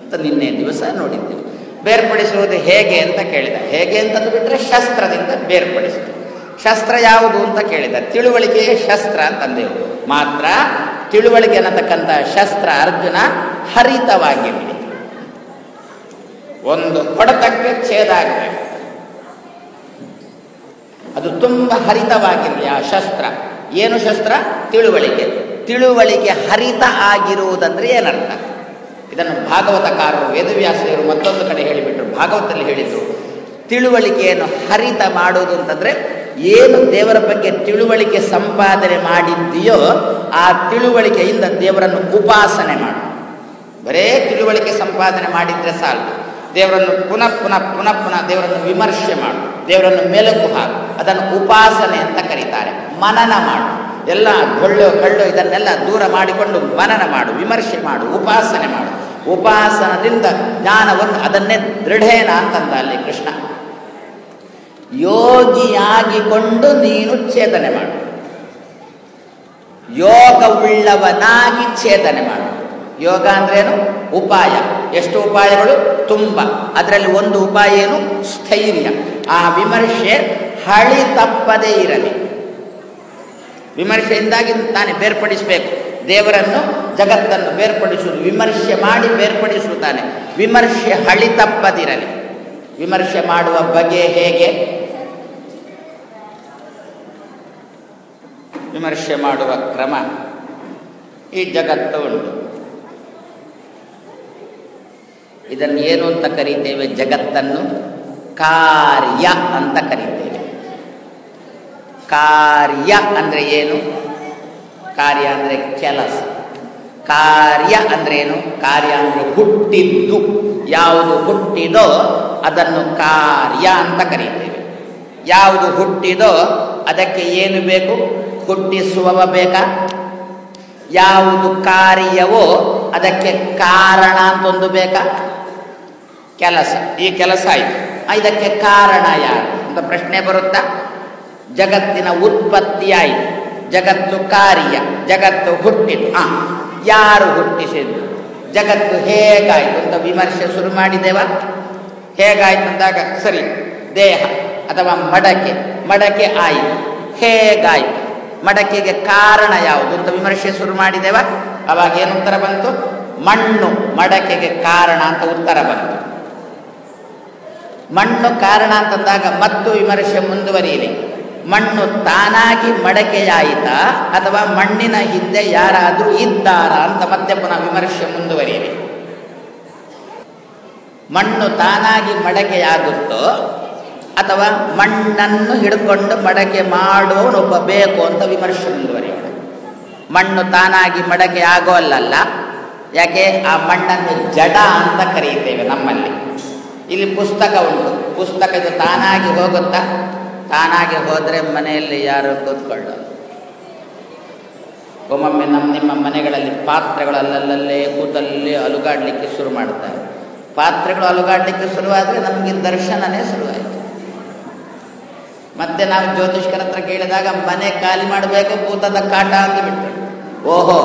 ಅಂತ ನಿನ್ನೆ ದಿವಸ ನೋಡಿದ್ದೀವಿ ಬೇರ್ಪಡಿಸುವುದು ಹೇಗೆ ಅಂತ ಕೇಳಿದ. ಹೇಗೆ ಅಂತಂದು ಬಿಟ್ಟರೆ ಶಸ್ತ್ರದಿಂದ ಬೇರ್ಪಡಿಸಿತು. ಶಸ್ತ್ರ ಯಾವುದು ಅಂತ ಕೇಳಿದ. ತಿಳುವಳಿಕೆಯೇ ಶಸ್ತ್ರ ಅಂತಂದೆವು. ಮಾತ್ರ ತಿಳುವಳಿಕೆ ಅನ್ನತಕ್ಕಂಥ ಶಸ್ತ್ರ ಅರ್ಜುನ ಹರಿತವಾಗಿರಲಿ ಒಂದು ಹೊಡೆತಕ್ಕೆ ಛೇದ ಆಗಬೇಕು. ಅದು ತುಂಬ ಹರಿತವಾಗಿರಲಿ ಆ ಶಸ್ತ್ರ. ಏನು ಶಸ್ತ್ರ? ತಿಳುವಳಿಕೆ. ತಿಳುವಳಿಕೆ ಹರಿತ ಆಗಿರುವುದಂದ್ರೆ ಏನರ್ಥ? ಇದನ್ನು ಭಾಗವತಕಾರರು ವೇದವ್ಯಾಸರು ಮತ್ತೊಂದು ಕಡೆ ಹೇಳಿಬಿಟ್ರು. ಭಾಗವತದಲ್ಲಿ ಹೇಳಿದರು. ತಿಳುವಳಿಕೆಯನ್ನು ಹರಿತ ಮಾಡುವುದು ಅಂತಂದರೆ ಏನು ದೇವರ ಬಗ್ಗೆ ತಿಳುವಳಿಕೆ ಸಂಪಾದನೆ ಮಾಡಿದ್ದೀಯೋ ಆ ತಿಳುವಳಿಕೆಯಿಂದ ದೇವರನ್ನು ಉಪಾಸನೆ ಮಾಡು. ಬರೇ ತಿಳುವಳಿಕೆ ಸಂಪಾದನೆ ಮಾಡಿದರೆ ಸಾಲದು. ದೇವರನ್ನು ಪುನಃ ಪುನಃ ಪುನಃ ಪುನಃ ದೇವರನ್ನು ವಿಮರ್ಶೆ ಮಾಡು. ದೇವರನ್ನು ಮೆಲುಕು ಹಾಕು. ಅದನ್ನು ಉಪಾಸನೆ ಅಂತ ಕರೀತಾರೆ. ಮನನ ಮಾಡು. ಎಲ್ಲ ಗೊಳ್ಳೋ ಕಳ್ಳು ಇದನ್ನೆಲ್ಲ ದೂರ ಮಾಡಿಕೊಂಡು ಮನನ ಮಾಡು, ವಿಮರ್ಶೆ ಮಾಡು, ಉಪಾಸನೆ ಮಾಡು. ಉಪಾಸನದಿಂದ ಜ್ಞಾನವನ್ನು ಅದನ್ನೇ ದೃಢೇನ ಅಂತಂದ ಅಲ್ಲಿ ಕೃಷ್ಣ. ಯೋಗಿಯಾಗಿಕೊಂಡು ನೀನು ಛೇದನೆ ಮಾಡು. ಯೋಗವುಳ್ಳವನಾಗಿ ಛೇದನೆ ಮಾಡು. ಯೋಗ ಅಂದ್ರೇನು? ಉಪಾಯ. ಎಷ್ಟು ಉಪಾಯಗಳು? ತುಂಬ. ಅದರಲ್ಲಿ ಒಂದು ಉಪಾಯ ಏನು? ಸ್ಥೈರ್ಯ. ಆ ವಿಮರ್ಶೆ ಹಳಿ ತಪ್ಪದೇ ಇರಲಿ. ವಿಮರ್ಶೆಯಿಂದಾಗಿ ತಾನೇ ಬೇರ್ಪಡಿಸಬೇಕು. ದೇವರನ್ನು, ಜಗತ್ತನ್ನು ಬೇರ್ಪಡಿಸುವುದು, ವಿಮರ್ಶೆ ಮಾಡಿ ಬೇರ್ಪಡಿಸುತ್ತಾನೆ ವಿಮರ್ಶೆ ಹಳಿ ತಪ್ಪದಿರಲಿ. ವಿಮರ್ಶೆ ಮಾಡುವ ಬಗೆ ಹೇಗೆ? ವಿಮರ್ಶೆ ಮಾಡುವ ಕ್ರಮ. ಈ ಜಗತ್ತು ಉಂಟು ಇದನ್ನು ಏನು ಅಂತ ಕರೀತೇವೆ? ಜಗತ್ತನ್ನು ಕಾರ್ಯ ಅಂತ ಕರೀತೇವೆ. ಕಾರ್ಯ ಅಂದರೆ ಏನು? ಕಾರ್ಯ ಅಂದರೆ ಕೆಲಸ. ಕಾರ್ಯ ಅಂದರೆ ಏನು? ಕಾರ್ಯ ಅಂದರೆ ಹುಟ್ಟಿದ್ದು. ಯಾವುದು ಹುಟ್ಟಿದೋ ಅದನ್ನು ಕಾರ್ಯ ಅಂತ ಕರೀತೇವೆ. ಯಾವುದು ಹುಟ್ಟಿದೋ ಅದಕ್ಕೆ ಏನು ಬೇಕು? ಹುಟ್ಟಿಸುವವ ಬೇಕಾ? ಯಾವುದು ಕಾರ್ಯವೋ ಅದಕ್ಕೆ ಕಾರಣ ಅಂತೊಂದು ಬೇಕಾ? ಕೆಲಸ. ಈ ಕೆಲಸ ಆಯಿತು. ಇದಕ್ಕೆ ಕಾರಣ ಯಾರು? ಅಂತ ಪ್ರಶ್ನೆ ಬರುತ್ತಾ? ಜಗತ್ತಿನ ಉತ್ಪತ್ತಿ ಆಯಿತು ಜಗತ್ತು ಕಾರ್ಯ, ಜಗತ್ತು ಹುಟ್ಟಿತು. ಆ, ಯಾರು ಹುಟ್ಟಿಸಿದ್ದು? ಜಗತ್ತು ಹೇಗಾಯಿತು ಅಂತ ವಿಮರ್ಶೆ ಶುರು ಮಾಡಿದೆವ? ಹೇಗಾಯ್ತು ಅಂದಾಗ, ಸರಿ, ದೇಹ ಅಥವಾ ಮಡಕೆ ಮಡಕೆ ಆಯಿತು. ಹೇಗಾಯಿತು? ಮಡಕೆಗೆ ಕಾರಣ ಯಾವುದು ಅಂತ ವಿಮರ್ಶೆ ಶುರು ಮಾಡಿದೆವ? ಅವಾಗ ಏನು ಉತ್ತರ ಬಂತು? ಮಣ್ಣು ಮಡಕೆಗೆ ಕಾರಣ ಅಂತ ಉತ್ತರ ಬಂತು. ಮಣ್ಣು ಕಾರಣ ಅಂತಂದಾಗ ಮತ್ತು ವಿಮರ್ಶೆ ಮುಂದುವರಿಯಲಿ. ಮಣ್ಣು ತಾನಾಗಿ ಮಡಕೆಯಾಯಿತಾ ಅಥವಾ ಮಣ್ಣಿನ ಹಿಂದೆ ಯಾರಾದರೂ ಇದ್ದಾರಾ ಅಂತ ಮತ್ತೆ ಪುನಃ ವಿಮರ್ಶೆ ಮುಂದುವರಿಯಲಿ. ಮಣ್ಣು ತಾನಾಗಿ ಮಡಕೆಯಾಗುತ್ತೋ ಅಥವಾ ಮಣ್ಣನ್ನು ಹಿಡ್ಕೊಂಡು ಮಡಕೆ ಮಾಡುವವನೊಬ್ಬ ಬೇಕು ಅಂತ ವಿಮರ್ಶೆ ಮುಂದುವರಿಯೋಣ. ಮಣ್ಣು ತಾನಾಗಿ ಮಡಕೆ ಆಗೋಲ್ಲಲ್ಲ. ಯಾಕೆ? ಆ ಮಣ್ಣನ್ನು ಜಡ ಅಂತ ಕರೆಯುತ್ತೇವೆ ನಮ್ಮಲ್ಲಿ. ಇಲ್ಲಿ ಪುಸ್ತಕ ಉಂಟು. ಪುಸ್ತಕ ಇದು ತಾನಾಗಿ ಹೋಗುತ್ತಾ? ತಾನಾಗಿ ಹೋದರೆ ಮನೆಯಲ್ಲಿ ಯಾರು ಕೂತ್ಕೊಳ್ಳೋದು? ಒಮ್ಮೊಮ್ಮೆ ನಮ್ಮ ನಿಮ್ಮ ಮನೆಗಳಲ್ಲಿ ಪಾತ್ರೆಗಳು ಅಲ್ಲಲ್ಲೇ ಕೂತಲ್ಲಿ ಅಲುಗಾಡಲಿಕ್ಕೆ ಶುರು ಮಾಡ್ತಾರೆ. ಪಾತ್ರೆಗಳು ಅಲುಗಾಡಲಿಕ್ಕೆ ಶುರುವಾದರೆ ನಮಗೆ ದರ್ಶನನೇ ಶುರುವಾಯಿತು. ಮತ್ತೆ ನಾವು ಜ್ಯೋತಿಷ್ಕರ ಹತ್ರ ಕೇಳಿದಾಗ ಮನೆ ಖಾಲಿ ಮಾಡಬೇಕು, ಭೂತದ ಕಾಟ ಅಂತ ಬಿಟ್ಟರು ಓಹೋ,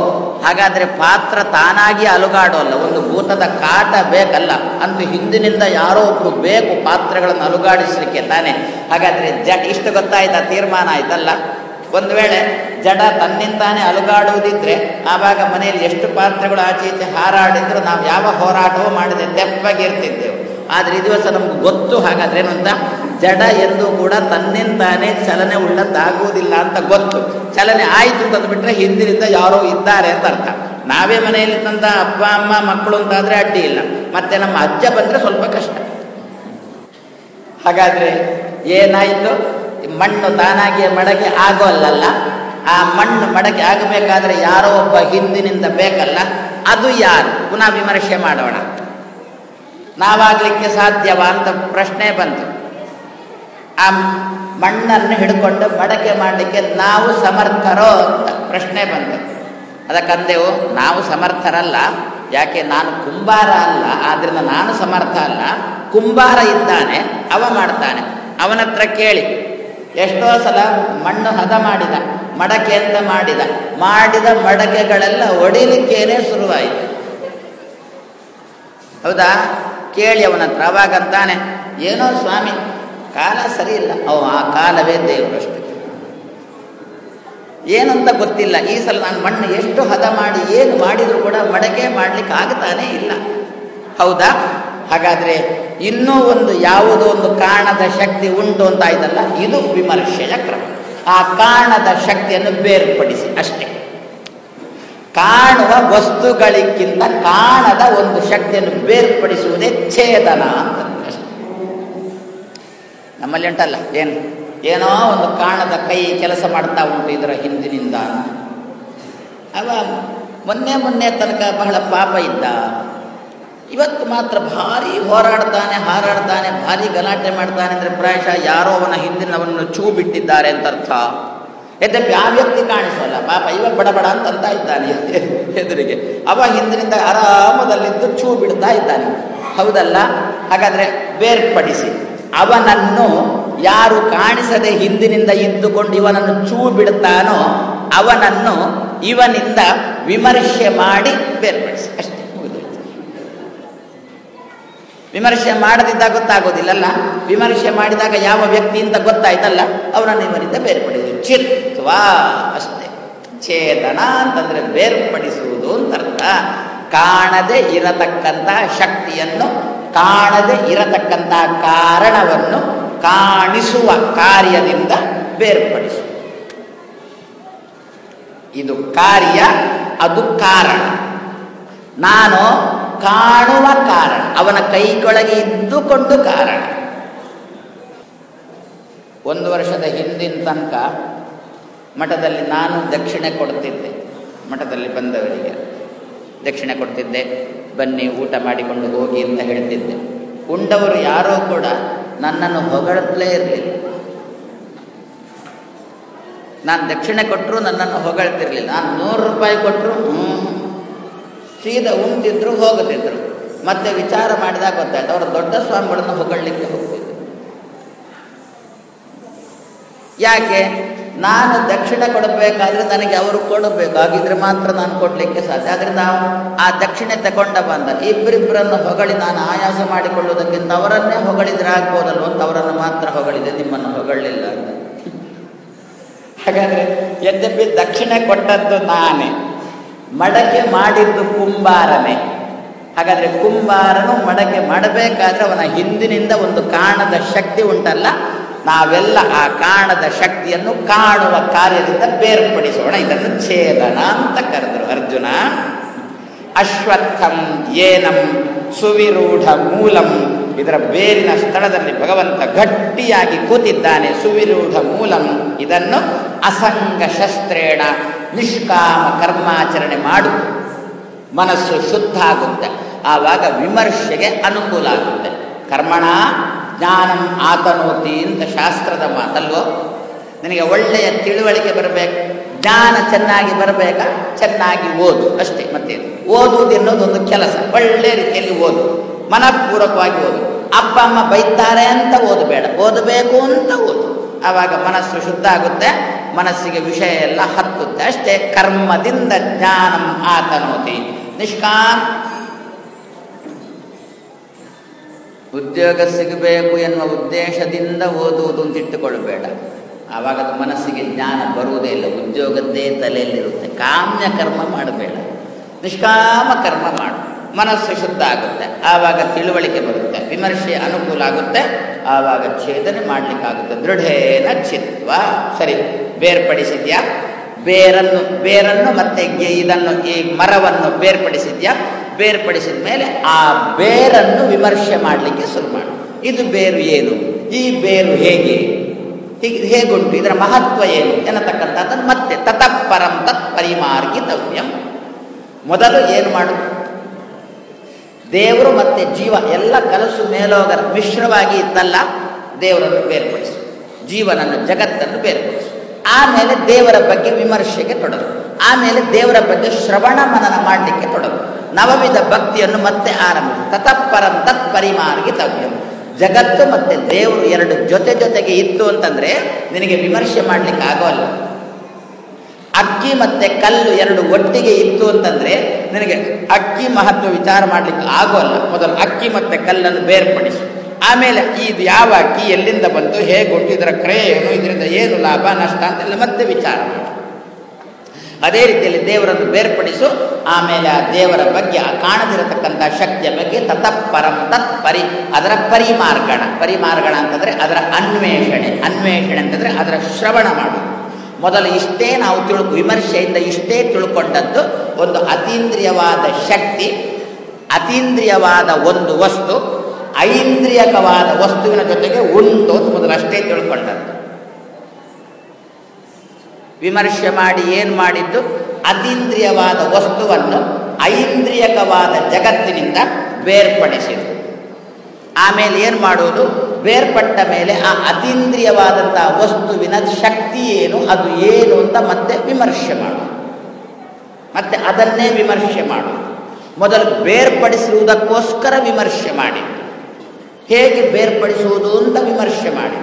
ಹಾಗಾದ್ರೆ ಪಾತ್ರ ತಾನಾಗಿ ಅಲುಗಾಡೋಲ್ಲ ಒಂದು ಭೂತದ ಕಾಟ ಬೇಕಲ್ಲ. ಅಂತ ಹಿಂದಿನಿಂದ ಯಾರೋ ಒಬ್ರು ಬೇಕು ಪಾತ್ರಗಳನ್ನು ಅಲುಗಾಡಿಸಲಿಕ್ಕೆ ತಾನೆ. ಹಾಗಾದ್ರೆ ಜಡ್ ಇಷ್ಟು ಗೊತ್ತಾಯ್ತಾ, ತೀರ್ಮಾನ ಆಯ್ತಲ್ಲ? ಒಂದು ವೇಳೆ ಜಡ ತನ್ನಿಂದಾನೆ ಅಲುಗಾಡುವುದಿದ್ರೆ, ಆವಾಗ ಮನೆಯಲ್ಲಿ ಎಷ್ಟು ಪಾತ್ರಗಳು ಆಚೆ ಈಚೆ ಹಾರಾಡಿದ್ರು, ನಾವು ಯಾವ ಹೋರಾಟವೂ ಮಾಡದೆ ತೆಪ್ಪಗಿರ್ತಿದ್ದೆವು ಆದರೆ ಈ ದಿವಸ ನಮ್ಗೆ ಗೊತ್ತು, ಹಾಗಾದ್ರೆ ಏನು ಅಂತ ಜಡ ಎಂದು ಕೂಡ ತನ್ನಿಂದಾನೇ ಚಲನೆ ಉಳ್ಳದ್ದಾಗುವುದಿಲ್ಲ ಅಂತ ಗೊತ್ತು. ಚಲನೆ ಆಯಿತು ಅಂತ ಬಿಟ್ಟರೆ ಹಿಂದಿನಿಂದ ಯಾರೋ ಇದ್ದಾರೆ ಅಂತ ಅರ್ಥ. ನಾವೇ ಮನೆಯಲ್ಲಿ ತಂದ ಅಪ್ಪ, ಅಮ್ಮ, ಮಕ್ಕಳು ಅಂತಾದರೆ ಅಡ್ಡಿ ಇಲ್ಲ. ಮತ್ತೆ ನಮ್ಮ ಅಜ್ಜ ಬಂದರೆ ಸ್ವಲ್ಪ ಕಷ್ಟ. ಹಾಗಾದರೆ ಏನಾಯಿತು? ಮಣ್ಣು ತಾನಾಗಿ ಮಡಕೆ ಆಗೋಲ್ಲಲ್ಲ? ಆ ಮಣ್ಣು ಮಡಕೆ ಆಗಬೇಕಾದ್ರೆ ಯಾರೋ ಒಬ್ಬ ಹಿಂದಿನಿಂದ ಬೇಕಲ್ಲ? ಅದು ಯಾರು? ಪುನಃ ವಿಮರ್ಶೆ ಮಾಡೋಣ. ನಾವಾಗಲಿಕ್ಕೆ ಸಾಧ್ಯವಾ ಅಂತ ಪ್ರಶ್ನೆ ಬಂತು. ಆ ಮಣ್ಣನ್ನು ಹಿಡ್ಕೊಂಡು ಮಡಕೆ ಮಾಡಲಿಕ್ಕೆ ನಾವು ಸಮರ್ಥರೋ ಅಂತ ಪ್ರಶ್ನೆ ಬಂತು ಅದಕ್ಕಂದೆವು, ನಾವು ಸಮರ್ಥರಲ್ಲ, ಯಾಕೆ ನಾನು ಕುಂಬಾರ ಅಲ್ಲ ಆದ್ದರಿಂದ ನಾನು ಸಮರ್ಥ ಅಲ್ಲ, ಕುಂಬಾರ ಇದ್ದಾನೆ, ಅವ ಮಾಡ್ತಾನೆ. ಅವನ ಹತ್ರ ಕೇಳಿ. ಎಷ್ಟೋ ಸಲ ಮಣ್ಣು ಹದ ಮಾಡಿದ ಮಡಕೆ ಅಂತ ಮಾಡಿದ ಮಾಡಿದ ಮಡಕೆಗಳೆಲ್ಲ ಒಡಿಲಿಕ್ಕೇನೆ ಶುರುವಾಯಿತು. ಹೌದಾ? ಕೇಳಿ ಅವನ ಹತ್ರ, ಅವಾಗಂತಾನೆ, ಏನೋ ಸ್ವಾಮಿ ಕಾಲ ಸರಿ ಇಲ್ಲ. ಅವು ಆ ಕಾಲವೇ ದೇವರಷ್ಟು ಏನಂತ ಗೊತ್ತಿಲ್ಲ. ಈ ಸಲ ನಾನು ಮಣ್ಣು ಎಷ್ಟು ಹದ ಮಾಡಿ ಏನು ಮಾಡಿದರೂ ಕೂಡ ಮಡಕೆ ಮಾಡ್ಲಿಕ್ಕೆ ಆಗ್ತಾನೇ ಇಲ್ಲ. ಹೌದಾ? ಹಾಗಾದ್ರೆ ಇನ್ನೂ ಒಂದು ಯಾವುದೋ ಒಂದು ಕಾರಣದ ಶಕ್ತಿ ಉಂಟು ಅಂತ ಆಯ್ತಲ್ಲ? ಇದು ವಿಮರ್ಶೆಯ ಕ್ರಮ. ಆ ಕಾರಣದ ಶಕ್ತಿಯನ್ನು ಬೇರ್ಪಡಿಸಿ ಅಷ್ಟೇ. ಕಾಣುವ ವಸ್ತುಗಳಿಗಿಂತ ಕಾಣದ ಒಂದು ಶಕ್ತಿಯನ್ನು ಬೇರ್ಪಡಿಸುವುದೇ ಛೇದನ ಅಂತ ನಮ್ಮಲ್ಲಿ ಉಂಟಲ್ಲ, ಏನು? ಏನೋ ಒಂದು ಕಾಣದ ಕೈ ಕೆಲಸ ಮಾಡ್ತಾ ಉಂಟು ಇದರ ಹಿಂದಿನಿಂದ. ಅವ ಮೊನ್ನೆ ಮೊನ್ನೆ ತನಕ ಬಹಳ ಪಾಪ ಇದ್ದ. ಇವತ್ತು ಮಾತ್ರ ಭಾರಿ ಹೋರಾಡ್ತಾನೆ, ಹಾರಾಡ್ತಾನೆ, ಭಾರಿ ಗಲಾಟೆ ಮಾಡ್ತಾನೆ ಅಂದರೆ ಪ್ರಾಯಶಃ ಯಾರೋ ಅವನ ಹಿಂದಿನವನ್ನು ಚೂ ಬಿಟ್ಟಿದ್ದಾರೆ ಅಂತ ಅರ್ಥ. ಎದ್ದೆ ಆ ವ್ಯಕ್ತಿ ಕಾಣಿಸೋಲ್ಲ, ಪಾಪ ಇವ ಬಡಬಡ ಅಂತ ಅಂತ ಇದ್ದಾನೆ <laughs> ಎದುರಿಗೆ. ಅವ ಹಿಂದಿನಿಂದ ಆರಾಮದಲ್ಲಿದ್ದು ಚೂ ಬಿಡ್ತಾ ಇದ್ದಾನೆ. ಹೌದಲ್ಲ? ಹಾಗಾದರೆ ಬೇರ್ಪಡಿಸಿ. ಅವನನ್ನು ಯಾರು ಕಾಣಿಸದೆ ಹಿಂದಿನಿಂದ ಇದ್ದುಕೊಂಡು ಇವನನ್ನು ಚೂ ಬಿಡುತ್ತಾನೋ ಅವನನ್ನು ಇವನಿಂದ ವಿಮರ್ಶೆ ಮಾಡಿ ಬೇರ್ಪಡಿಸಿ. ಅಷ್ಟೇ ವಿಮರ್ಶೆ ಮಾಡದಿದ್ದಾಗ ಗೊತ್ತಾಗೋದಿಲ್ಲಲ್ಲ? ವಿಮರ್ಶೆ ಮಾಡಿದಾಗ ಯಾವ ವ್ಯಕ್ತಿ ಅಂತ ಗೊತ್ತಾಯ್ತಲ್ಲ? ಅವನನ್ನು ಇವನಿಂದ ಬೇರ್ಪಡಿಸಿ. ಚಿತ್ವಾ, ಅಷ್ಟೇ. ಛೇದನ ಅಂತಂದ್ರೆ ಬೇರ್ಪಡಿಸುವುದು ಅಂತ ಅರ್ಥ. ಕಾಣದೆ ಇರತಕ್ಕಂತಹ ಶಕ್ತಿಯನ್ನು ಕಾಣದೆ ಇರತಕ್ಕಂತಹ ಕಾರಣವನ್ನು ಕಾಣಿಸುವ ಕಾರ್ಯದಿಂದ ಬೇರ್ಪಡಿಸು. ಇದು ಕಾರ್ಯ, ಅದು ಕಾರಣ. ನಾನು ಕಾಣುವ ಕಾರಣ, ಅವನ ಕೈಗೊಳಗೆ ಇದ್ದುಕೊಂಡು ಕಾರಣ. ಒಂದು ವರ್ಷದ ಹಿಂದಿನ ತನಕ ಮಠದಲ್ಲಿ ನಾನು ದಕ್ಷಿಣೆ ಕೊಡ್ತಿದ್ದೆ, ಮಠದಲ್ಲಿ ಬಂದವರಿಗೆ. ದಕ್ಷಿಣೆ ಕೊಡ್ತಿದ್ದೆ. ಬನ್ನಿ, ಊಟ ಮಾಡಿಕೊಂಡು ಹೋಗಿ ಅಂತ ಹೇಳ್ತಿದ್ದೆ. ಉಂಡವರು ಯಾರೋ ಕೂಡ ನನ್ನನ್ನು ಹೊಗಳತ್ಲೇ ಇರಲಿಲ್ಲ. ನಾನು ದಕ್ಷಿಣೆ ಕೊಟ್ಟರು ನನ್ನನ್ನು ಹೊಗಳ್ತಿರ್ಲಿಲ್ಲ. ನಾನು ನೂರು ರೂಪಾಯಿ ಕೊಟ್ಟರು ಸೀದಾ ಉಂಟಿದ್ರು ಹೋಗುತ್ತಿದ್ರು ಮತ್ತೆ ವಿಚಾರ ಮಾಡಿದಾಗ ಗೊತ್ತಾಯ್ತು, ಅವರು ದೊಡ್ಡ ಸ್ವಾಮಿಗಳನ್ನು ಹೊಗಳಲಿಕ್ಕೆ ಹೋಗ್ತಿದ್ರು. ಯಾಕೆ? ನಾನು ದಕ್ಷಿಣ ಕೊಡಬೇಕಾದ್ರೆ ನನಗೆ ಅವರು ಕೊಡಬೇಕು. ಹಾಗಿದ್ರೆ ಮಾತ್ರ ನಾನು ಕೊಡಲಿಕ್ಕೆ ಸಾಧ್ಯ. ನಾವು ಆ ದಕ್ಷಿಣೆ ತಗೊಂಡ ಬಂದ ಇಬ್ಬರಿಬ್ಬರನ್ನು ಹೊಗಳಿ ನಾನು ಆಯಾಸ ಮಾಡಿಕೊಳ್ಳುವುದಕ್ಕಿಂತ ಅವರನ್ನೇ ಹೊಗಳಿದ್ರೆ ಆಗ್ಬೋದಲ್ವ ಅಂತ ಅವರನ್ನು ಮಾತ್ರ ಹೊಗಳಿದೆ. ನಿಮ್ಮನ್ನು ಹೊಗಳಲಿಲ್ಲ ಅಂತ. ಹಾಗಾದ್ರೆ ಯದ್ಯಪಿ ದಕ್ಷಿಣೆ ಕೊಟ್ಟದ್ದು ನಾನೇ, ಮಡಕೆ ಮಾಡಿದ್ದು ಕುಂಬಾರನೇ. ಹಾಗಾದ್ರೆ ಕುಂಬಾರನು ಮಡಕೆ ಮಾಡಬೇಕಾದ್ರೆ ಅವನ ಹಿಂದಿನಿಂದ ಒಂದು ಕಾಣದ ಶಕ್ತಿ ಉಂಟಲ್ಲ ನಾವೆಲ್ಲ ಆ ಕಾಣದ ಶಕ್ತಿಯನ್ನು ಕಾಣುವ ಕಾರ್ಯದಿಂದ ಬೇರ್ಪಡಿಸೋಣ. ಇದನ್ನು ಛೇದನ ಅಂತ ಕರೆದರು ಅರ್ಜುನ. ಅಶ್ವತ್ಥಂ ಏನಂ ಸುವಿರೂಢ ಮೂಲಂ. ಇದರ ಬೇರಿನ ಸ್ಥಳದಲ್ಲಿ ಭಗವಂತ ಗಟ್ಟಿಯಾಗಿ ಕೂತಿದ್ದಾನೆ. ಸುವಿರೂಢ ಮೂಲಂ. ಇದನ್ನು ಅಸಂಗ ಶಸ್ತ್ರೇಣ, ನಿಷ್ಕಾಮ ಕರ್ಮಾಚರಣೆ ಮಾಡು. ಮನಸ್ಸು ಶುದ್ಧ ಆಗುತ್ತೆ. ಆವಾಗ ವಿಮರ್ಶೆಗೆ ಅನುಕೂಲ ಆಗುತ್ತೆ. ಕರ್ಮಣ ಜ್ಞಾನಂ ಆತನೋತಿ ಅಂತ ಶಾಸ್ತ್ರದ ಮಾತಲ್ವೋ? ನಿನಗೆ ಒಳ್ಳೆಯ ತಿಳುವಳಿಕೆ ಬರಬೇಕು, ಜ್ಞಾನ ಚೆನ್ನಾಗಿ ಬರಬೇಕಾ? ಚೆನ್ನಾಗಿ ಓದು, ಅಷ್ಟೇ ಮತ್ತೆ ಓದುವುದು ಎನ್ನುವುದು ಒಂದು ಕೆಲಸ. ಒಳ್ಳೆ ರೀತಿಯಲ್ಲಿ ಓದು, ಮನಪೂರ್ವಕವಾಗಿ ಓದು. ಅಪ್ಪ, ಅಮ್ಮ ಬೈತಾರೆ ಅಂತ ಓದಬೇಡ, ಓದಬೇಕು ಅಂತ ಓದು. ಆವಾಗ ಮನಸ್ಸು ಶುದ್ಧ ಆಗುತ್ತೆ, ಮನಸ್ಸಿಗೆ ವಿಷಯ ಎಲ್ಲ ಹತ್ತುತ್ತೆ, ಅಷ್ಟೇ. ಕರ್ಮದಿಂದ ಜ್ಞಾನಂ ಆತನೋತಿ. ನಿಷ್ಕಾಮ್ ಉದ್ಯೋಗ ಸಿಗಬೇಕು ಎನ್ನುವ ಉದ್ದೇಶದಿಂದ ಓದುವುದು ಅಂತ ಇಟ್ಟುಕೊಳ್ಬೇಡ ಆವಾಗ ಮನಸ್ಸಿಗೆ ಜ್ಞಾನ ಬರುವುದೇ ಇಲ್ಲ. ಉದ್ಯೋಗದ್ದೇ ತಲೆಯಲ್ಲಿರುತ್ತೆ. ಕಾಮ್ಯ ಕರ್ಮ ಮಾಡಬೇಡ. ನಿಷ್ಕಾಮ ಕರ್ಮ ಮಾಡು. ಮನಸ್ಸು ಶುದ್ಧ ಆಗುತ್ತೆ. ಆವಾಗ ತಿಳುವಳಿಕೆ ಬರುತ್ತೆ. ವಿಮರ್ಶೆ ಅನುಕೂಲ ಆಗುತ್ತೆ. ಆವಾಗ ಛೇದನೆ ಮಾಡಲಿಕ್ಕಾಗುತ್ತೆ. ದೃಢೇನ ಚಿತ್ವ. ಸರಿ, ಬೇರ್ಪಡಿಸಿದ್ಯಾ? ಬೇರನ್ನು ಬೇರನ್ನು ಮತ್ತೆ ಇದನ್ನು ಈ ಮರವನ್ನು ಬೇರ್ಪಡಿಸಿದ್ಯಾ? ಬೇರ್ಪಡಿಸಿದ ಮೇಲೆ ಆ ಬೇರನ್ನು ವಿಮರ್ಶೆ ಮಾಡಲಿಕ್ಕೆ ಶುರು ಮಾಡು. ಇದು ಬೇರು ಏನು? ಈ ಬೇರು ಹೇಗೆ? ಹೀಗೆ, ಹೇಗುಂಟು? ಇದರ ಮಹತ್ವ ಏನು? ಎನ್ನತಕ್ಕಂಥದ್ದನ್ನು ಮತ್ತೆ ತತಃಪರಂ ತತ್ ಪರಿಮಾರ್ಗಿತವ್ಯಂ. ಮೊದಲು ಏನು ಮಾಡು? ದೇವರು ಮತ್ತೆ ಜೀವ ಎಲ್ಲ ಕಲಸು ಮೇಲೋಗರ ಮಿಶ್ರವಾಗಿ ಇದ್ದಲ್ಲ ದೇವರನ್ನು ಬೇರ್ಪಡಿಸು. ಜೀವನನ್ನು ಜಗತ್ತನ್ನು ಬೇರ್ಪಡಿಸು. ಆಮೇಲೆ ದೇವರ ಬಗ್ಗೆ ವಿಮರ್ಶೆಗೆ ತೊಡಗು. ಆಮೇಲೆ ದೇವರ ಬಗ್ಗೆ ಶ್ರವಣ ಮನನ ಮಾಡಲಿಕ್ಕೆ ತೊಡಗು. ನವವಿಧ ಭಕ್ತಿಯನ್ನು ಮತ್ತೆ ಆರಂಭಿಸಿ. ತತಃಪರಂ ತತ್ ಪರಿಮಾರ್ಗಿತವ್ಯಂ ಜಗತ್ತು ಮತ್ತೆ ದೇವರು ಎರಡು ಜೊತೆ ಜೊತೆಗೆ ಇತ್ತು ಅಂತಂದ್ರೆ ನಿನಗೆ ವಿಮರ್ಶೆ ಮಾಡಲಿಕ್ಕೆ ಆಗೋಲ್ಲ. ಅಕ್ಕಿ ಮತ್ತೆ ಕಲ್ಲು ಎರಡು ಒಟ್ಟಿಗೆ ಇತ್ತು ಅಂತಂದ್ರೆ ನಿನಗೆ ಅಕ್ಕಿ ಮಹತ್ವ ವಿಚಾರ ಮಾಡ್ಲಿಕ್ಕೆ ಆಗೋಲ್ಲ. ಮೊದಲು ಅಕ್ಕಿ ಮತ್ತೆ ಕಲ್ಲನ್ನು ಬೇರ್ಪಡಿಸು. ಆಮೇಲೆ ಇದು ಯಾವ ಅಕ್ಕಿ ಎಲ್ಲಿಂದ ಬಂತು ಹೇಗೆ ಇದರ ಕ್ರಯ ಏನು, ಇದರಿಂದ ಏನು ಲಾಭ, ನಷ್ಟ ಅಂತೆಲ್ಲ ಮತ್ತೆ ವಿಚಾರ ಮಾಡು. ಅದೇ ರೀತಿಯಲ್ಲಿ ದೇವರನ್ನು ಬೇರ್ಪಡಿಸು, ಆಮೇಲೆ ಆ ದೇವರ ಬಗ್ಗೆ ಆ ಕಾಣದಿರತಕ್ಕಂಥ ಶಕ್ತಿಯ ಬಗ್ಗೆ ತತಃಪರಂ ತತ್ ಪರಿ, ಅದರ ಪರಿಮಾರ್ಗಣ. ಪರಿಮಾರ್ಗಣ ಅಂತಂದರೆ ಅದರ ಅನ್ವೇಷಣೆ. ಅನ್ವೇಷಣೆ ಅಂತಂದರೆ ಅದರ ಶ್ರವಣ ಮಾಡು ಮೊದಲು ಇಷ್ಟೇ ನಾವು ತಿಳು ವಿಮರ್ಶೆಯಿಂದ ಇಷ್ಟೇ ತಿಳ್ಕೊಂಡದ್ದು ಒಂದು ಅತೀಂದ್ರಿಯವಾದ ಶಕ್ತಿ, ಅತೀಂದ್ರಿಯವಾದ ಒಂದು ವಸ್ತು, ಐಂದ್ರಿಯಕವಾದ ವಸ್ತುವಿನ ಜೊತೆಗೆ ಉಂಟು ಅಂತ ಮೊದಲು ಅಷ್ಟೇ ತಿಳ್ಕೊಂಡದ್ದು. ವಿಮರ್ಶೆ ಮಾಡಿ ಏನು ಮಾಡಿದ್ದು? ಅತೀಂದ್ರಿಯವಾದ ವಸ್ತುವನ್ನು ಐಂದ್ರಿಯಕವಾದ ಜಗತ್ತಿನಿಂದ ಬೇರ್ಪಡಿಸಿತು ಆಮೇಲೆ ಏನು ಮಾಡುವುದು ಬೇರ್ಪಟ್ಟ ಮೇಲೆ ಆ ಅತೀಂದ್ರಿಯವಾದಂತಹ ವಸ್ತುವಿನ ಶಕ್ತಿ ಏನು, ಅದು ಏನು ಅಂತ ಮತ್ತೆ ವಿಮರ್ಶೆ ಮಾಡು ಮತ್ತೆ ಅದನ್ನೇ ವಿಮರ್ಶೆ ಮಾಡು ಮೊದಲು ಬೇರ್ಪಡಿಸುವುದಕ್ಕೋಸ್ಕರ ವಿಮರ್ಶೆ ಮಾಡಿ ಹೇಗೆ ಬೇರ್ಪಡಿಸುವುದು ಅಂತ ವಿಮರ್ಶೆ ಮಾಡಿ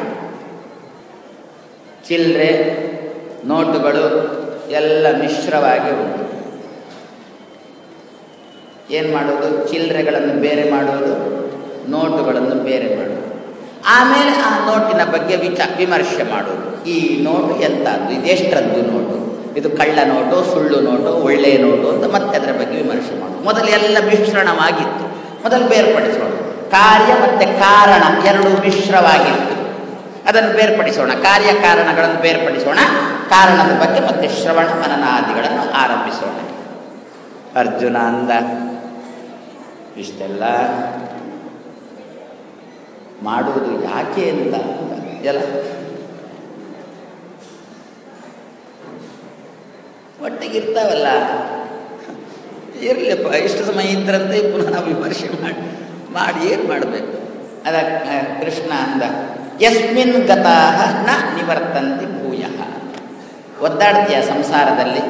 ಚಿಲ್ಲರೆ ನೋಟುಗಳು ಎಲ್ಲ ಮಿಶ್ರವಾಗಿ ಉಂಟು. ಏನು ಮಾಡೋದು? ಚಿಲ್ಲರೆಗಳನ್ನು ಬೇರೆ ಮಾಡುವುದು ನೋಟುಗಳನ್ನು ಬೇರೆ ಮಾಡುವುದು ಆಮೇಲೆ ಆ ನೋಟಿನ ಬಗ್ಗೆ ವಿಚ, ವಿಮರ್ಶೆ ಮಾಡುವುದು ಈ ನೋಟು ಎಂಥದ್ದು ಇದೆಷ್ಟರದ್ದು ನೋಟು? ಇದು ಕಳ್ಳ ನೋಟು, ಸುಳ್ಳು ನೋಟು ಒಳ್ಳೆಯ ನೋಟು ಅಂತ ಮತ್ತೆ ಅದರ ಬಗ್ಗೆ ವಿಮರ್ಶೆ ಮಾಡುವುದು ಮೊದಲು ಎಲ್ಲ ಮಿಶ್ರಣವಾಗಿತ್ತು. ಮೊದಲು ಬೇರ್ಪಡಿಸೋಣ ಕಾರ್ಯ ಮತ್ತು ಕಾರಣ ಎರಡು ಮಿಶ್ರವಾಗಿತ್ತು. ಅದನ್ನು ಬೇರ್ಪಡಿಸೋಣ. ಕಾರ್ಯ ಕಾರಣಗಳನ್ನು ಬೇರ್ಪಡಿಸೋಣ. ಕಾರಣದ ಬಗ್ಗೆ ಮತ್ತೆ ಶ್ರವಣ ಮನನಾದಿಗಳನ್ನು ಆರಂಭಿಸೋಣ. ಅರ್ಜುನ ಅಂದ ಇಷ್ಟೆಲ್ಲ ಮಾಡುವುದು ಯಾಕೆ ಅಂತ ಎಲ್ಲ. ಒಟ್ಟಿಗಿರ್ತಾವಲ್ಲ ಇರಲಿಪ್ಪ, ಇಷ್ಟು ಸಮಯ ಇದ್ರಂತೆ ಪುನಃ ವಿಮರ್ಶೆ ಮಾಡಿ ಮಾಡಿ ಏನು ಮಾಡಬೇಕು? ಅದ ಕೃಷ್ಣ ಅಂದ ಯಸ್ಮಿನ್ ಗತಾಹ ನ ನಿವರ್ತಂತಿ ಭೂಯ. ಒದ್ದಾಡ್ತೀಯ ಸಂಸಾರದಲ್ಲಿ?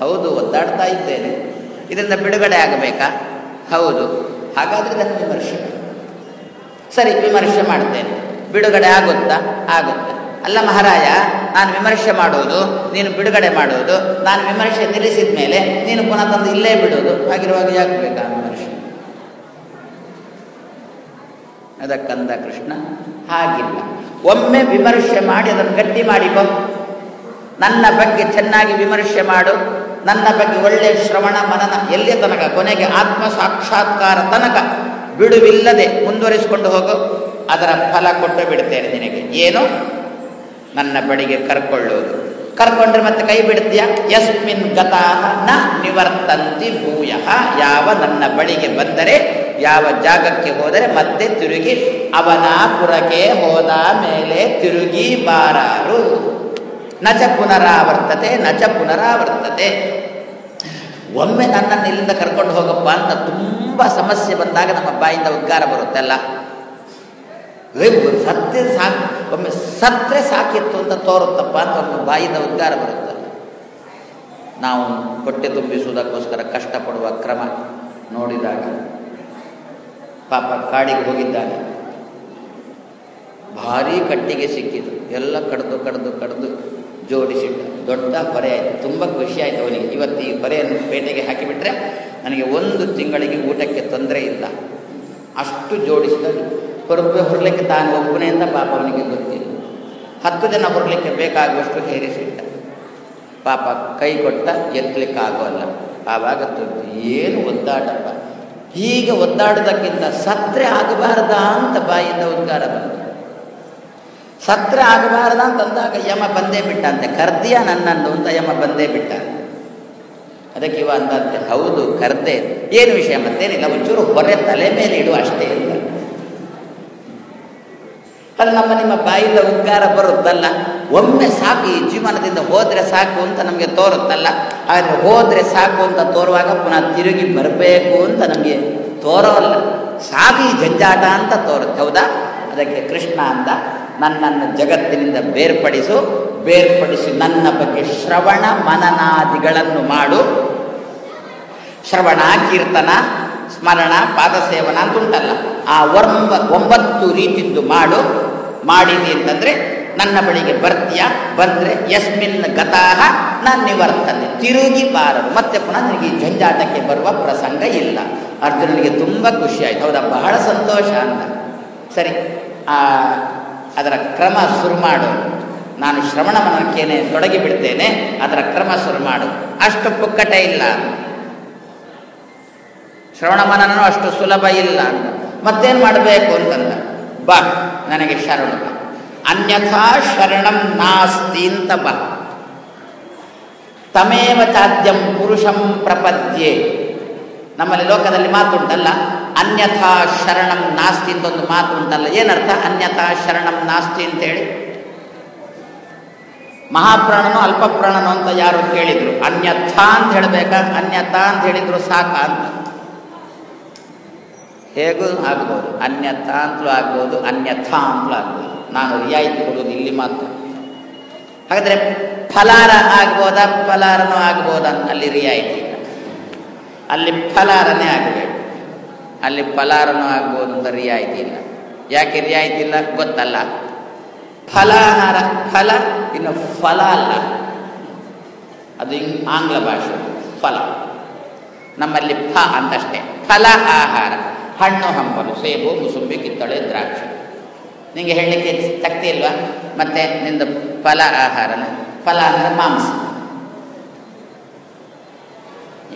ಹೌದು, ಒದ್ದಾಡ್ತಾ ಇದ್ದೇನೆ. ಇದರಿಂದ ಬಿಡುಗಡೆ ಆಗಬೇಕಾ? ಹೌದು. ಹಾಗಾದರೆ ಇದನ್ನು ವಿಮರ್ಶೆ. ಸರಿ, ವಿಮರ್ಶೆ ಮಾಡ್ತೇನೆ. ಬಿಡುಗಡೆ ಆಗುತ್ತಾ? ಆಗುತ್ತೆ. ಅಲ್ಲ ಮಹಾರಾಯ, ನಾನು ವಿಮರ್ಶೆ ಮಾಡುವುದು ನೀನು ಬಿಡುಗಡೆ ಮಾಡುವುದು ನಾನು ವಿಮರ್ಶೆ ನಿಲ್ಲಿಸಿದ ಮೇಲೆ ನೀನು ಪುನಃ ತಂದು ಇಲ್ಲೇ ಬಿಡೋದು. ಆಗಿರುವಾಗ ಯಾಕೆ ಬೇಕಾ ವಿಮರ್ಶೆ ಅದಕ್ಕಂದ ಕೃಷ್ಣ, ಹಾಗಿಲ್ಲ. ಒಮ್ಮೆ ವಿಮರ್ಶೆ ಮಾಡಿ ಅದನ್ನು ಗಟ್ಟಿ ಮಾಡಿಕೊ ನನ್ನ ಬಗ್ಗೆ ಚೆನ್ನಾಗಿ ವಿಮರ್ಶೆ ಮಾಡು. ನನ್ನ ಬಗ್ಗೆ ಒಳ್ಳೆಯ ಶ್ರವಣ, ಮನನ ಎಲ್ಲಿಯ ತನಕ? ಕೊನೆಗೆ ಆತ್ಮ ಸಾಕ್ಷಾತ್ಕಾರ ತನಕ. ಬಿಡುವಿಲ್ಲದೆ ಮುಂದುವರಿಸಿಕೊಂಡು ಹೋಗು. ಅದರ ಫಲ ಕೊಟ್ಟು ಬಿಡ್ತೇನೆ ನಿನಗೆ. ಏನು? ನನ್ನ ಬಳಿಗೆ ಕರ್ಕೊಳ್ಳೋದು ಕರ್ಕೊಂಡ್ರೆ ಮತ್ತೆ ಕೈ ಬಿಡ್ತೀಯ? ಯಸ್ಮಿನ್ ಗತಾಹ ನ ನಿವರ್ತಂತಿ ಭೂಯ. ಯಾವ ನನ್ನ ಬಳಿಗೆ ಬಂದರೆ ಯಾವ ಜಾಗಕ್ಕೆ ಹೋದರೆ ಮತ್ತೆ ತಿರುಗಿ ಅವನ ಪುರಕ್ಕೆ ಹೋದ ಮೇಲೆ ತಿರುಗಿ ಬಾರಾರು. ನಚ ಪುನರಾವರ್ತತೆ ನಚ ಪುನರಾವರ್ತತೆ. ಒಮ್ಮೆ ನನ್ನನ್ನು ಇಲ್ಲಿಂದ ಕರ್ಕೊಂಡು ಹೋಗಪ್ಪ ಅಂತ ತುಂಬ ಸಮಸ್ಯೆ ಬಂದಾಗ ನಮ್ಮ ಬಾಯಿಂದ ಉದ್ಗಾರ ಬರುತ್ತಲ್ಲ ಸತ್ಯ ಸಾಕು ಒಮ್ಮೆ ಸತ್ರೆ ಸಾಕಿತ್ತು ಅಂತ ತೋರುತ್ತಪ್ಪ ಅಂತ ಒಂದು ಬಾಯಿಂದ ಉದ್ಗಾರ ಬರುತ್ತಲ್ಲ ನಾವು ಹೊಟ್ಟೆ ತುಂಬಿಸುವುದಕ್ಕೋಸ್ಕರ ಕಷ್ಟಪಡುವ ಕ್ರಮ ನೋಡಿದಾಗ. ಪಾಪ ಕಾಡಿಗೆ ಹೋಗಿದ್ದಾನೆ. ಭಾರೀ ಕಟ್ಟಿಗೆ ಸಿಕ್ಕಿತು. ಎಲ್ಲ ಕಡ್ದು ಕಡ್ದು ಕಡ್ದು ಜೋಡಿಸಿಟ್ಟ. ದೊಡ್ಡ ಹೊರೆ ಆಯಿತು. ತುಂಬ ಖುಷಿ ಆಯಿತು ಅವನಿಗೆ. ಇವತ್ತು ಈ ಹೊರೆಯನ್ನು ಪೇಟೆಗೆ ಹಾಕಿಬಿಟ್ರೆ ನನಗೆ ಒಂದು ತಿಂಗಳಿಗೆ ಊಟಕ್ಕೆ ತೊಂದರೆ ಇಲ್ಲ. ಅಷ್ಟು ಜೋಡಿಸಿದ ಹೊರಗೆ ಹೊರಲಿಕ್ಕೆ ತಾನು ಒಬ್ಬನೇ ಅಂತ ಪಾಪ ಅವನಿಗೆ ಗೊತ್ತಿಲ್ಲ. ಹತ್ತು ಜನ ಹೊರಲಿಕ್ಕೆ ಬೇಕಾಗುವಷ್ಟು ಹೇರಿಸಿಟ್ಟ. ಪಾಪ ಕೈ ಕೊಟ್ಟ ಎತ್ತಲಿಕ್ಕಾಗೋಲ್ಲ. ಆವಾಗ ಏನು ಒದ್ದಾಟಪ್ಪ. ಹೀಗೆ ಒದ್ದಾಡೋದಕ್ಕಿಂತ ಸತ್ರೆ ಆಗಬಾರದ ಅಂತ ಬಾಯಿಂದ ಉದ್ಗಾರ ಬಂತು. ಸತ್ರ ಅಂತ ಅಂತಂದಾಗ ಯಮ ಬಂದೇ ಬಿಟ್ಟ ಅಂತೆ. ಕರ್ದಿಯ ನನ್ನನ್ನು ಅಂತ ಯಮ ಬಂದೇ ಬಿಟ್ಟ. ಅದಕ್ಕೆ ಇವ ಅಂದಂತೆ, ಹೌದು, ಕರ್ದೆ. ಏನು ವಿಷಯ? ಮತ್ತೇನಿಲ್ಲ. ಒಂಚೂರು ಹೊರೆ ತಲೆ ಮೇಲೆ ಇಡು ಅಷ್ಟೇ ಅಂತ. ಅದು ನಮ್ಮ ನಿಮ್ಮ ಬಾಯಿಂದ ಉದ್ಗಾರ ಬರುತ್ತಲ್ಲ. ಒಮ್ಮೆ ಸಾಕು, ಈ ಜೀವನದಿಂದ ಹೋದರೆ ಸಾಕು ಅಂತ ನಮಗೆ ತೋರುತ್ತಲ್ಲ. ಆದರೆ ಹೋದರೆ ಸಾಕು ಅಂತ ತೋರುವಾಗ ಪುನಃ ತಿರುಗಿ ಬರಬೇಕು ಅಂತ ನಮಗೆ ತೋರೋಲ್ಲ. ಸಾಕು ಈ ಜಂಜಾಟ ಅಂತ ತೋರುತ್ತೆ, ಹೌದಾ? ಅದಕ್ಕೆ ಕೃಷ್ಣ ಅಂತ ನನ್ನನ್ನು ಜಗತ್ತಿನಿಂದ ಬೇರ್ಪಡಿಸು, ಬೇರ್ಪಡಿಸಿ ನನ್ನ ಬಗ್ಗೆ ಶ್ರವಣ ಮನನಾದಿಗಳನ್ನು ಮಾಡು. ಶ್ರವಣ, ಕೀರ್ತನ, ಸ್ಮರಣ, ಪಾದಸೇವನ ಅಂತ ಉಂಟಲ್ಲ. ಆ ಒಂಬ, ಒಂಬತ್ತು ರೀತಿದ್ದು ಮಾಡು. ಮಾಡಿದಿ ಅಂತಂದ್ರೆ ನನ್ನ ಬಳಿಗೆ ಬರ್ತೀಯ? ಬಂದರೆ, ಯಸ್ಮಿನ್ ಗತಾಹ, ನಾನು ನಿವರ್ತನೆ. ತಿರುಗಿ ಬಾರದು. ಮತ್ತೆ ಪುನಃ ನನಗೆ ಈ ಜಂಜಾಟಕ್ಕೆ ಬರುವ ಪ್ರಸಂಗ ಇಲ್ಲ. ಅರ್ಜುನನಿಗೆ ತುಂಬ ಖುಷಿ ಆಯ್ತು. ಹೌದಾ? ಬಹಳ ಸಂತೋಷ ಅಂತ. ಸರಿ, ಆ, ಅದರ ಕ್ರಮ ಶುರು ಮಾಡು. ನಾನು ಶ್ರವಣ ಮನಕ್ಕೇನೆ ತೊಡಗಿ ಬಿಡ್ತೇನೆ. ಅದರ ಕ್ರಮ ಶುರು ಮಾಡು. ಅಷ್ಟು ಪುಕ್ಕಟ ಇಲ್ಲ. ಶ್ರವಣ ಮನನೂ ಅಷ್ಟು ಸುಲಭ ಇಲ್ಲ ಅಂತ. ಮತ್ತೇನು ಮಾಡಬೇಕು ಅಂತಂದ. ಬಾ, ನನಗೆ ಶರಣ ಅನ್ಯಥಾ ಶರಣಂ ನಾಸ್ತಿ ಅಂತ ಬ ತಮೇವ ಚಾದ್ಯಂ ಪುರುಷಂ ಪ್ರಪದ್ಯೆ. ನಮ್ಮಲ್ಲಿ ಲೋಕದಲ್ಲಿ ಮಾತುಂಟಲ್ಲ, ಅನ್ಯಥಾ ಶರಣಂ ನಾಸ್ತಿ ಅಂತ ಒಂದು ಮಾತು ಉಂಟಲ್ಲ ಏನರ್ಥ? ಅನ್ಯಥಾ ಶರಣಂ ನಾಸ್ತಿ ಅಂತೇಳಿ. ಮಹಾಪ್ರಾಣನೋ ಅಲ್ಪಪ್ರಾಣನೋ ಅಂತ ಯಾರು ಕೇಳಿದ್ರು? ಅನ್ಯಥಾ ಅಂತ ಹೇಳಬೇಕಾ? ಅನ್ಯಥಾ ಅಂತ ಹೇಳಿದ್ರು ಸಾಕ ಅಂತ. ಹೇಗೂ ಆಗ್ಬೋದು. ಅನ್ಯಥಾ ಅಂತಲೂ ಆಗ್ಬೋದು, ಅನ್ಯಥಾ ಅಂತಲೂ ಆಗ್ಬೋದು. ನಾನು ರಿಯಾಯಿತಿ ಕೊಡೋದು ಇಲ್ಲಿ ಮಾತ್ರ. ಹಾಗಾದರೆ ಫಲಾರ ಆಗ್ಬೋದ, ಫಲಾರನೂ ಆಗ್ಬೋದ? ಅಲ್ಲಿ ರಿಯಾಯಿತಿ ಇಲ್ಲ. ಅಲ್ಲಿ ಫಲಾರನೇ ಆಗಬೇಕು. ಅಲ್ಲಿ ಫಲಾರನೂ ಆಗ್ಬೋದು ಅಂತ ರಿಯಾಯಿತಿ ಇಲ್ಲ. ಯಾಕೆ ರಿಯಾಯಿತಿ ಇಲ್ಲ? ಗೊತ್ತಲ್ಲ. ಫಲಾಹಾರ, ಫಲ ಇನ್ನು ಫಲ ಅಲ್ಲ. ಅದು ಆಂಗ್ಲ ಭಾಷೆ. ಫಲ. ನಮ್ಮಲ್ಲಿ ಫ ಅಂತಷ್ಟೇ. ಫಲ ಆಹಾರ ಹಣ್ಣು ಹಂಪಲು, ಸೇಬು, ಮುಸುಂಬಿ, ಕಿತ್ತಳೆ, ದ್ರಾಕ್ಷಿ. ನಿಮಗೆ ಹೇಳಲಿಕ್ಕೆ ಶಕ್ತಿ ಇಲ್ವಾ? ಮತ್ತೆ ನಿಂದು ಫಲ ಆಹಾರ ಫಲ ಅಂದರೆ ಮಾಂಸ.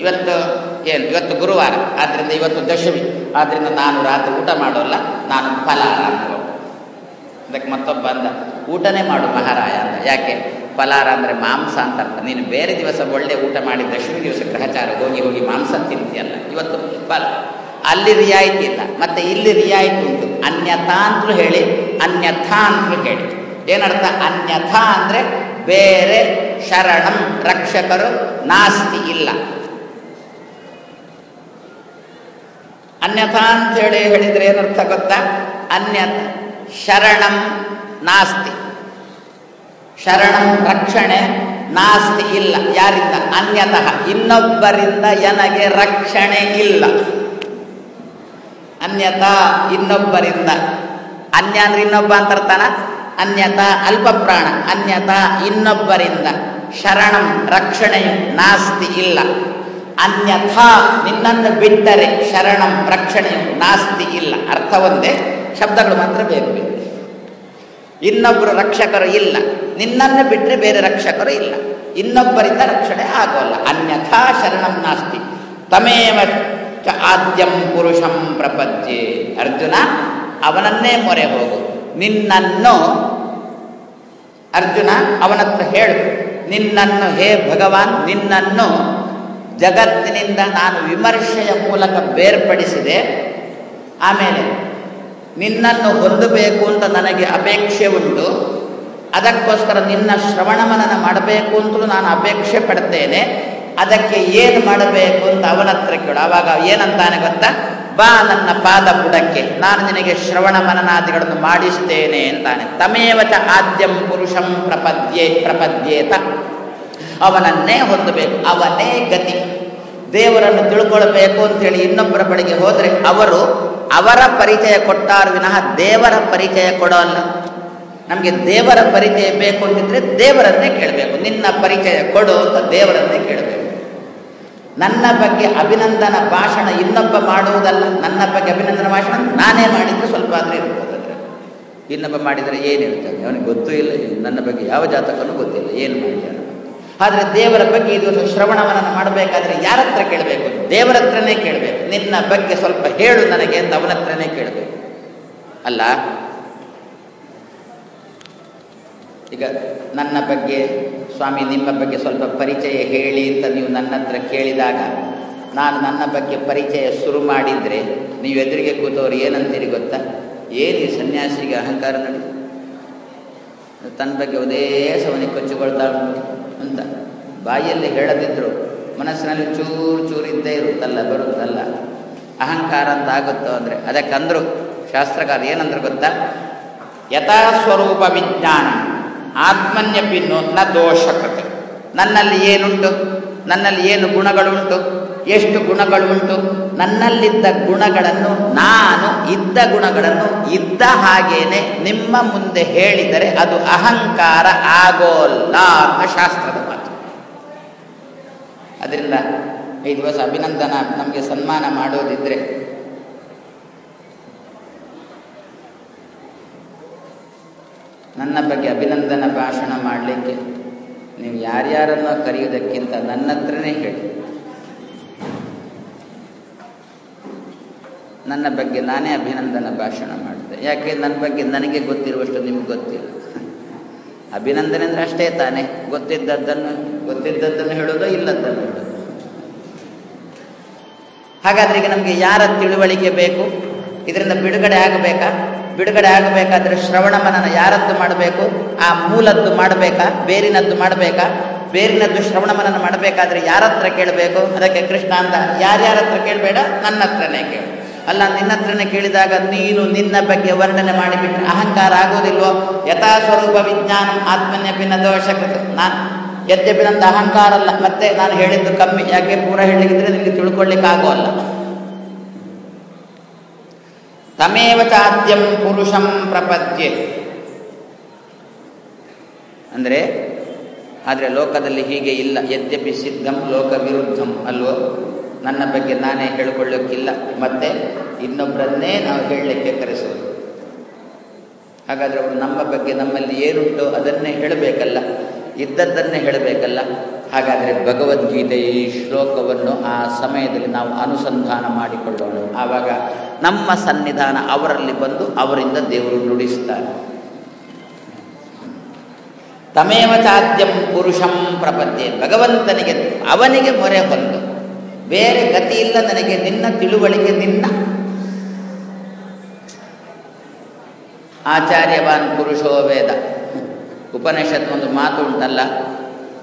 ಇವತ್ತು ಏನು? ಇವತ್ತು ಗುರುವಾರ ಆದ್ದರಿಂದ ಇವತ್ತು ದಶಮಿ. ಆದ್ದರಿಂದ ನಾನು ರಾತ್ರಿ ಊಟ ಮಾಡೋಲ್ಲ, ನಾನು ಫಲ ಅಂತ ಅದಕ್ಕೆ ಮತ್ತೊಬ್ಬ ಅಂದ, ಊಟನೇ ಮಾಡು ಮಹಾರಾಯ ಅಂತ. ಯಾಕೆ? ಫಲಾರ ಅಂದರೆ ಮಾಂಸ ಅಂತ ಅರ್ಥ. ನೀನು ಬೇರೆ ದಿವಸ ಒಳ್ಳೆ ಊಟ ಮಾಡಿ ದಶಮಿ ದಿವಸ ಗ್ರಹಚಾರ ಹೋಗಿ ಹೋಗಿ ಮಾಂಸ ತಿಂತೀಯಲ್ಲ. ಇವತ್ತು ಫಲ. ಅಲ್ಲಿ ರಿಯಾಯಿತಿ ಇಲ್ಲ. ಮತ್ತೆ ಇಲ್ಲಿ ರಿಯಾಯಿತಿ ಉಂಟು. ಅನ್ಯಥಾ ಅಂತಲೂ ಹೇಳಿ, ಅನ್ಯಥಾ ಅಂತಲೂ ಹೇಳಿ. ಏನರ್ಥ? ಅನ್ಯಥಾ ಅಂದರೆ ಬೇರೆ ಶರಣಂ, ರಕ್ಷಕರು ನಾಸ್ತಿ ಇಲ್ಲ. ಅನ್ಯಥಾ ಅಂತೇಳಿ ಹೇಳಿದರೆ ಏನರ್ಥ ಗೊತ್ತಾ? ಅನ್ಯಥ. ಶರಣಂ ನಾಸ್ತಿ. ಶರಣಂ ರಕ್ಷಣೆ ನಾಸ್ತಿ ಇಲ್ಲ. ಯಾರಿಂದ? ಅನ್ಯತಃ ಇನ್ನೊಬ್ಬರಿಂದ ನನಗೆ ರಕ್ಷಣೆ ಇಲ್ಲ. ಅನ್ಯತಾ ಇನ್ನೊಬ್ಬರಿಂದ. ಅನ್ಯ ಅಂದ್ರೆ ಇನ್ನೊಬ್ಬ ಅಂತ ಅರ್ಥನ ಅನ್ಯತಾ ಅಲ್ಪ ಪ್ರಾಣ. ಅನ್ಯತಾ ಇನ್ನೊಬ್ಬರಿಂದ. ಶರಣಂ, ರಕ್ಷಣೆಯು ನಾಸ್ತಿ ಇಲ್ಲ. ಅನ್ಯಥಾ ನಿನ್ನನ್ನು ಬಿಟ್ಟರೆ ಶರಣಂ, ರಕ್ಷಣೆಯು ನಾಸ್ತಿ ಇಲ್ಲ. ಅರ್ಥ ಒಂದೇ? ಶಬ್ದಗಳು ಮಾತ್ರ ಬೇರೆ ಬೇರೆ. ಇನ್ನೊಬ್ಬರು ರಕ್ಷಕರು ಇಲ್ಲ. ನಿನ್ನನ್ನು ಬಿಟ್ಟರೆ ಬೇರೆ ರಕ್ಷಕರು ಇಲ್ಲ. ಇನ್ನೊಬ್ಬರಿಂದ ರಕ್ಷಣೆ ಆಗೋಲ್ಲ. ಅನ್ಯಥಾ ಶರಣಂ ನಾಸ್ತಿ. ತಮೇವ ಚ ಆದ್ಯಂ ಪುರುಷಂ ಪ್ರಪಂಚೆ ಅರ್ಜುನ, ಅವನನ್ನೇ ಮೊರೆ ಹೋಗು. ನಿನ್ನನ್ನು, ಅರ್ಜುನ ಅವನತ್ರ ಹೇಳು. ನಿನ್ನನ್ನು ಹೇ ಭಗವಾನ್, ನಿನ್ನನ್ನು ಜಗತ್ತಿನಿಂದ ನಾನು ವಿಮರ್ಶೆಯ ಮೂಲಕ ಬೇರ್ಪಡಿಸಿದೆ. ಆಮೇಲೆ, ನಿನ್ನನ್ನು ಹೊಂದಬೇಕು ಅಂತ ನನಗೆ ಅಪೇಕ್ಷೆ ಉಂಟು. ಅದಕ್ಕೋಸ್ಕರ ನಿನ್ನ ಶ್ರವಣ ಮನನ ಮಾಡಬೇಕು ಅಂತಲೂ ನಾನು ಅಪೇಕ್ಷೆ ಪಡ್ತೇನೆ. ಅದಕ್ಕೆ ಏನು ಮಾಡಬೇಕು ಅಂತ ಅವನ ಹತ್ರ ಕೇಳು. ಆವಾಗ ಏನಂತಾನೆ ಗೊತ್ತಾ? ಬಾ ನನ್ನ ಪಾದ ಬುಡಕ್ಕೆ. ನಾನು ನಿನಗೆ ಶ್ರವಣ ಮನನಾದಿಗಳನ್ನು ಮಾಡಿಸ್ತೇನೆ ಅಂತಾನೆ. ತಮೇವಚ ಆದ್ಯಂ ಪುರುಷಂ ಪ್ರಪದ್ಯೆ ಪ್ರಪದ್ಯೇತ. ಅವನನ್ನೇ ಹೊಂದಬೇಕು. ಅವನೇ ಗತಿ. ದೇವರನ್ನು ತಿಳ್ಕೊಳ್ಬೇಕು ಅಂತೇಳಿ ಇನ್ನೊಬ್ಬರ ಬಳಿಗೆ ಹೋದರೆ ಅವರು ಅವರ ಪರಿಚಯ ಕೊಟ್ಟಾರು ವಿನಃ ದೇವರ ಪರಿಚಯ ಕೊಡೋಲ್ಲ. ನಮಗೆ ದೇವರ ಪರಿಚಯ ಬೇಕು ಅಂತಿದ್ರೆ ದೇವರನ್ನೇ ಕೇಳಬೇಕು. ನಿನ್ನ ಪರಿಚಯ ಕೊಡು ಅಂತ ದೇವರನ್ನೇ ಕೇಳಬೇಕು. ನನ್ನ ಬಗ್ಗೆ ಅಭಿನಂದನ ಭಾಷಣ ಇನ್ನೊಬ್ಬ ಮಾಡುವುದಲ್ಲ, ನನ್ನ ಬಗ್ಗೆ ಅಭಿನಂದನ ಭಾಷಣ ನಾನೇ ಮಾಡಿದ್ರೆ ಸ್ವಲ್ಪ ಆದರೆ ಇರ್ಬೋದು ಅದರ ಇನ್ನೊಬ್ಬ ಮಾಡಿದರೆ ಏನಿರ್ತದೆ ಅವನಿಗೆ ಗೊತ್ತೂ ಇಲ್ಲ ನನ್ನ ಬಗ್ಗೆ ಯಾವ ಜಾತಕನೂ ಗೊತ್ತಿಲ್ಲ, ಏನು ಮಾಡಿದ ಆದರೆ ದೇವರ ಬಗ್ಗೆ ಇದು ಶ್ರವಣವನ್ನು ಮಾಡಬೇಕಾದ್ರೆ ಯಾರ ಹತ್ರ ಕೇಳಬೇಕು? ದೇವರ ಹತ್ರನೇ ಕೇಳಬೇಕು. ನಿನ್ನ ಬಗ್ಗೆ ಸ್ವಲ್ಪ ಹೇಳು ನನಗೆ ಅಂತ ಅವನ ಹತ್ರನೇ ಕೇಳಬೇಕು. ಅಲ್ಲ ಈಗ ನನ್ನ ಬಗ್ಗೆ, ಸ್ವಾಮಿ, ನಿಮ್ಮ ಬಗ್ಗೆ ಸ್ವಲ್ಪ ಪರಿಚಯ ಹೇಳಿ ಅಂತ ನೀವು ನನ್ನ ಹತ್ರ ಕೇಳಿದಾಗ, ನಾನು ನನ್ನ ಬಗ್ಗೆ ಪರಿಚಯ ಶುರು ಮಾಡಿದರೆ ನೀವು ಎದುರಿಗೆ ಕೂತವ್ರು ಏನಂತೀರಿ ಗೊತ್ತಾ? ಏನು ಈ ಸನ್ಯಾಸಿಗೆ ಅಹಂಕಾರ ನಡಿ ತನ್ನ ಬಗ್ಗೆ ಒಂದೇ ಸವನಿಗೆ ಕೊಚ್ಚಿಕೊಳ್ತಾ ಅಂತ. ಬಾಯಲ್ಲಿ ಹೇಳದಿದ್ರು, ಮನಸ್ಸಿನಲ್ಲಿ ಚೂರು ಚೂರು ಇದ್ದೇ ಇರುತ್ತಲ್ಲ, ಬರುತ್ತಲ್ಲ. ಅಹಂಕಾರ ಅಂತ ಆಗುತ್ತೋ ಅಂದರೆ ಅದಕ್ಕಂದ್ರು ಶಾಸ್ತ್ರಕಾರ ಏನಂದ್ರೆ ಗೊತ್ತಾ? ಯಥಾಸ್ವರೂಪ ವಿಜ್ಞಾನ. ಆತ್ಮನ್ಯಪಿ ನ ದೋಷಕತೆ. ನನ್ನಲ್ಲಿ ಏನುಂಟು? ನನ್ನಲ್ಲಿ ಏನು ಗುಣಗಳುಂಟು? ಎಷ್ಟು ಗುಣಗಳುಂಟು? ನನ್ನಲ್ಲಿದ್ದ ಗುಣಗಳನ್ನು ನಾನು ಇದ್ದ ಗುಣಗಳನ್ನು ಇದ್ದ ಹಾಗೇನೆ ನಿಮ್ಮ ಮುಂದೆ ಹೇಳಿದರೆ ಅದು ಅಹಂಕಾರ ಆಗೋಲ್ಲ ಅಂತ ಶಾಸ್ತ್ರದ ಮಾತು. ಅದರಿಂದ ಈ ದಿವಸ ಅಭಿನಂದನ ನಮಗೆ ಸನ್ಮಾನ ಮಾಡೋದಿದ್ರೆ ನನ್ನ ಬಗ್ಗೆ ಅಭಿನಂದನ ಭಾಷಣ ಮಾಡಲಿಕ್ಕೆ. ನೀವು ಯಾರ್ಯಾರನ್ನು ಕರೆಯುವುದಕ್ಕಿಂತ ನನ್ನ ಹತ್ರನೇ ಹೇಳಿ. ನನ್ನ ಬಗ್ಗೆ ನಾನೇ ಅಭಿನಂದನ ಭಾಷಣ ಮಾಡಿದೆ ಯಾಕೆ? ನನ್ನ ಬಗ್ಗೆ ನನಗೆ ಗೊತ್ತಿರುವಷ್ಟು ನಿಮ್ಗೆ ಗೊತ್ತಿಲ್ಲ. ಅಭಿನಂದನೆ ಅಂದ್ರೆ ಅಷ್ಟೇ ತಾನೇ. ಗೊತ್ತಿದ್ದದ್ದನ್ನು ಗೊತ್ತಿದ್ದದ್ದನ್ನು ಹೇಳೋದು ಇಲ್ಲದ್ದನ್ನು ಹೇಳೋದು ಹಾಗಾದ್ರೆ ಈಗ ನಮಗೆ ಯಾರ ತಿಳುವಳಿಕೆ ಬೇಕು? ಇದರಿಂದ ಬಿಡುಗಡೆ ಆಗಬೇಕಾ? ಬಿಡುಗಡೆ ಆಗಬೇಕಾದ್ರೆ ಶ್ರವಣ ಮನನ ಯಾರದ್ದು ಮಾಡಬೇಕು? ಆ ಮೂಲದ್ದು ಮಾಡಬೇಕಾ? ಬೇರಿನದ್ದು ಮಾಡಬೇಕಾ? ಬೇರಿನದ್ದು ಶ್ರವಣ ಮನನ ಮಾಡಬೇಕಾದ್ರೆ ಯಾರ ಹತ್ರ ಕೇಳಬೇಕು? ಅದಕ್ಕೆ ಕೃಷ್ಣ ಅಂದ ಯಾರ್ಯಾರ ಹತ್ರ ಕೇಳಬೇಡ? ನನ್ನ ಹತ್ರನೇ ಕೇಳು. ಅಲ್ಲ ನಿನ್ನ ಹತ್ರನೇ ಕೇಳಿದಾಗ ನೀನು ನಿನ್ನ ಬಗ್ಗೆ ವರ್ಣನೆ ಮಾಡಿಬಿಟ್ರೆ ಅಹಂಕಾರ ಆಗೋದಿಲ್ವೋ? ಯಥಾ ಸ್ವರೂಪ ವಿಜ್ಞಾನ ಆತ್ಮನ್ಯಪಿನ ದೋಷಕೃತ ನಾನು ನಂದು ಅಹಂಕಾರ ಅಲ್ಲ, ಮತ್ತೆ ನಾನು ಹೇಳಿದ್ದು ಕಮ್ಮಿ. ಯಾಕೆ ಪೂರ ಹೇಳಿದ್ರೆ ನಿಮಗೆ ತಿಳ್ಕೊಳ್ಳಿಕ್ಕೆ ಆಗೋಲ್ಲ ತಮೇವ ಚಾದ್ಯಂ ಪುರುಷಂ ಪ್ರಪದ್ಯೆ ಅಂದರೆ ಆದರೆ ಲೋಕದಲ್ಲಿ ಹೀಗೆ ಇಲ್ಲ. ಯದ್ಯಪಿ ಸಿದ್ಧಂ ಲೋಕ ವಿರುದ್ಧಂ ಅಲ್ವೋ? ನನ್ನ ಬಗ್ಗೆ ನಾನೇ ಹೇಳಿಕೊಳ್ಳೋಕ್ಕಿಲ್ಲ. ಮತ್ತೆ ಇನ್ನೊಬ್ಬರನ್ನೇ ನಾವು ಹೇಳಲಿಕ್ಕೆ ಕರೆಸೋದು. ಹಾಗಾದರೆ ಅವರು ನಮ್ಮ ಬಗ್ಗೆ ನಮ್ಮಲ್ಲಿ ಏನುಂಟೋ ಅದನ್ನೇ ಹೇಳಬೇಕಲ್ಲ. ಇದ್ದದ್ದನ್ನೇ ಹೇಳಬೇಕಲ್ಲ. ಹಾಗಾದರೆ ಭಗವದ್ಗೀತೆ ಈ ಶ್ಲೋಕವನ್ನು ಆ ಸಮಯದಲ್ಲಿ ನಾವು ಅನುಸಂಧಾನ ಮಾಡಿಕೊಳ್ಳೋಣ. ಆವಾಗ ನಮ್ಮ ಸನ್ನಿಧಾನ ಅವರಲ್ಲಿ ಬಂದು ಅವರಿಂದ ದೇವರು ನುಡಿಸ್ತಾರೆ ತಮೇವ ಚಾದ್ಯಂ ಪುರುಷಂ ಪ್ರಪದ್ಯೆ. ಭಗವಂತನಿಗೆ, ಅವನಿಗೆ ಮೊರೆ ಹೊಂದು. ಬೇರೆ ಗತಿ ಇಲ್ಲ ನನಗೆ, ನಿನ್ನ ತಿಳುವಳಿಕೆ ನಿನ್ನ. ಆಚಾರ್ಯವಾನ್ ಪುರುಷೋ ವೇದ. ಉಪನಿಷತ್ ಒಂದು ಮಾತು ಉಂಟಲ್ಲ,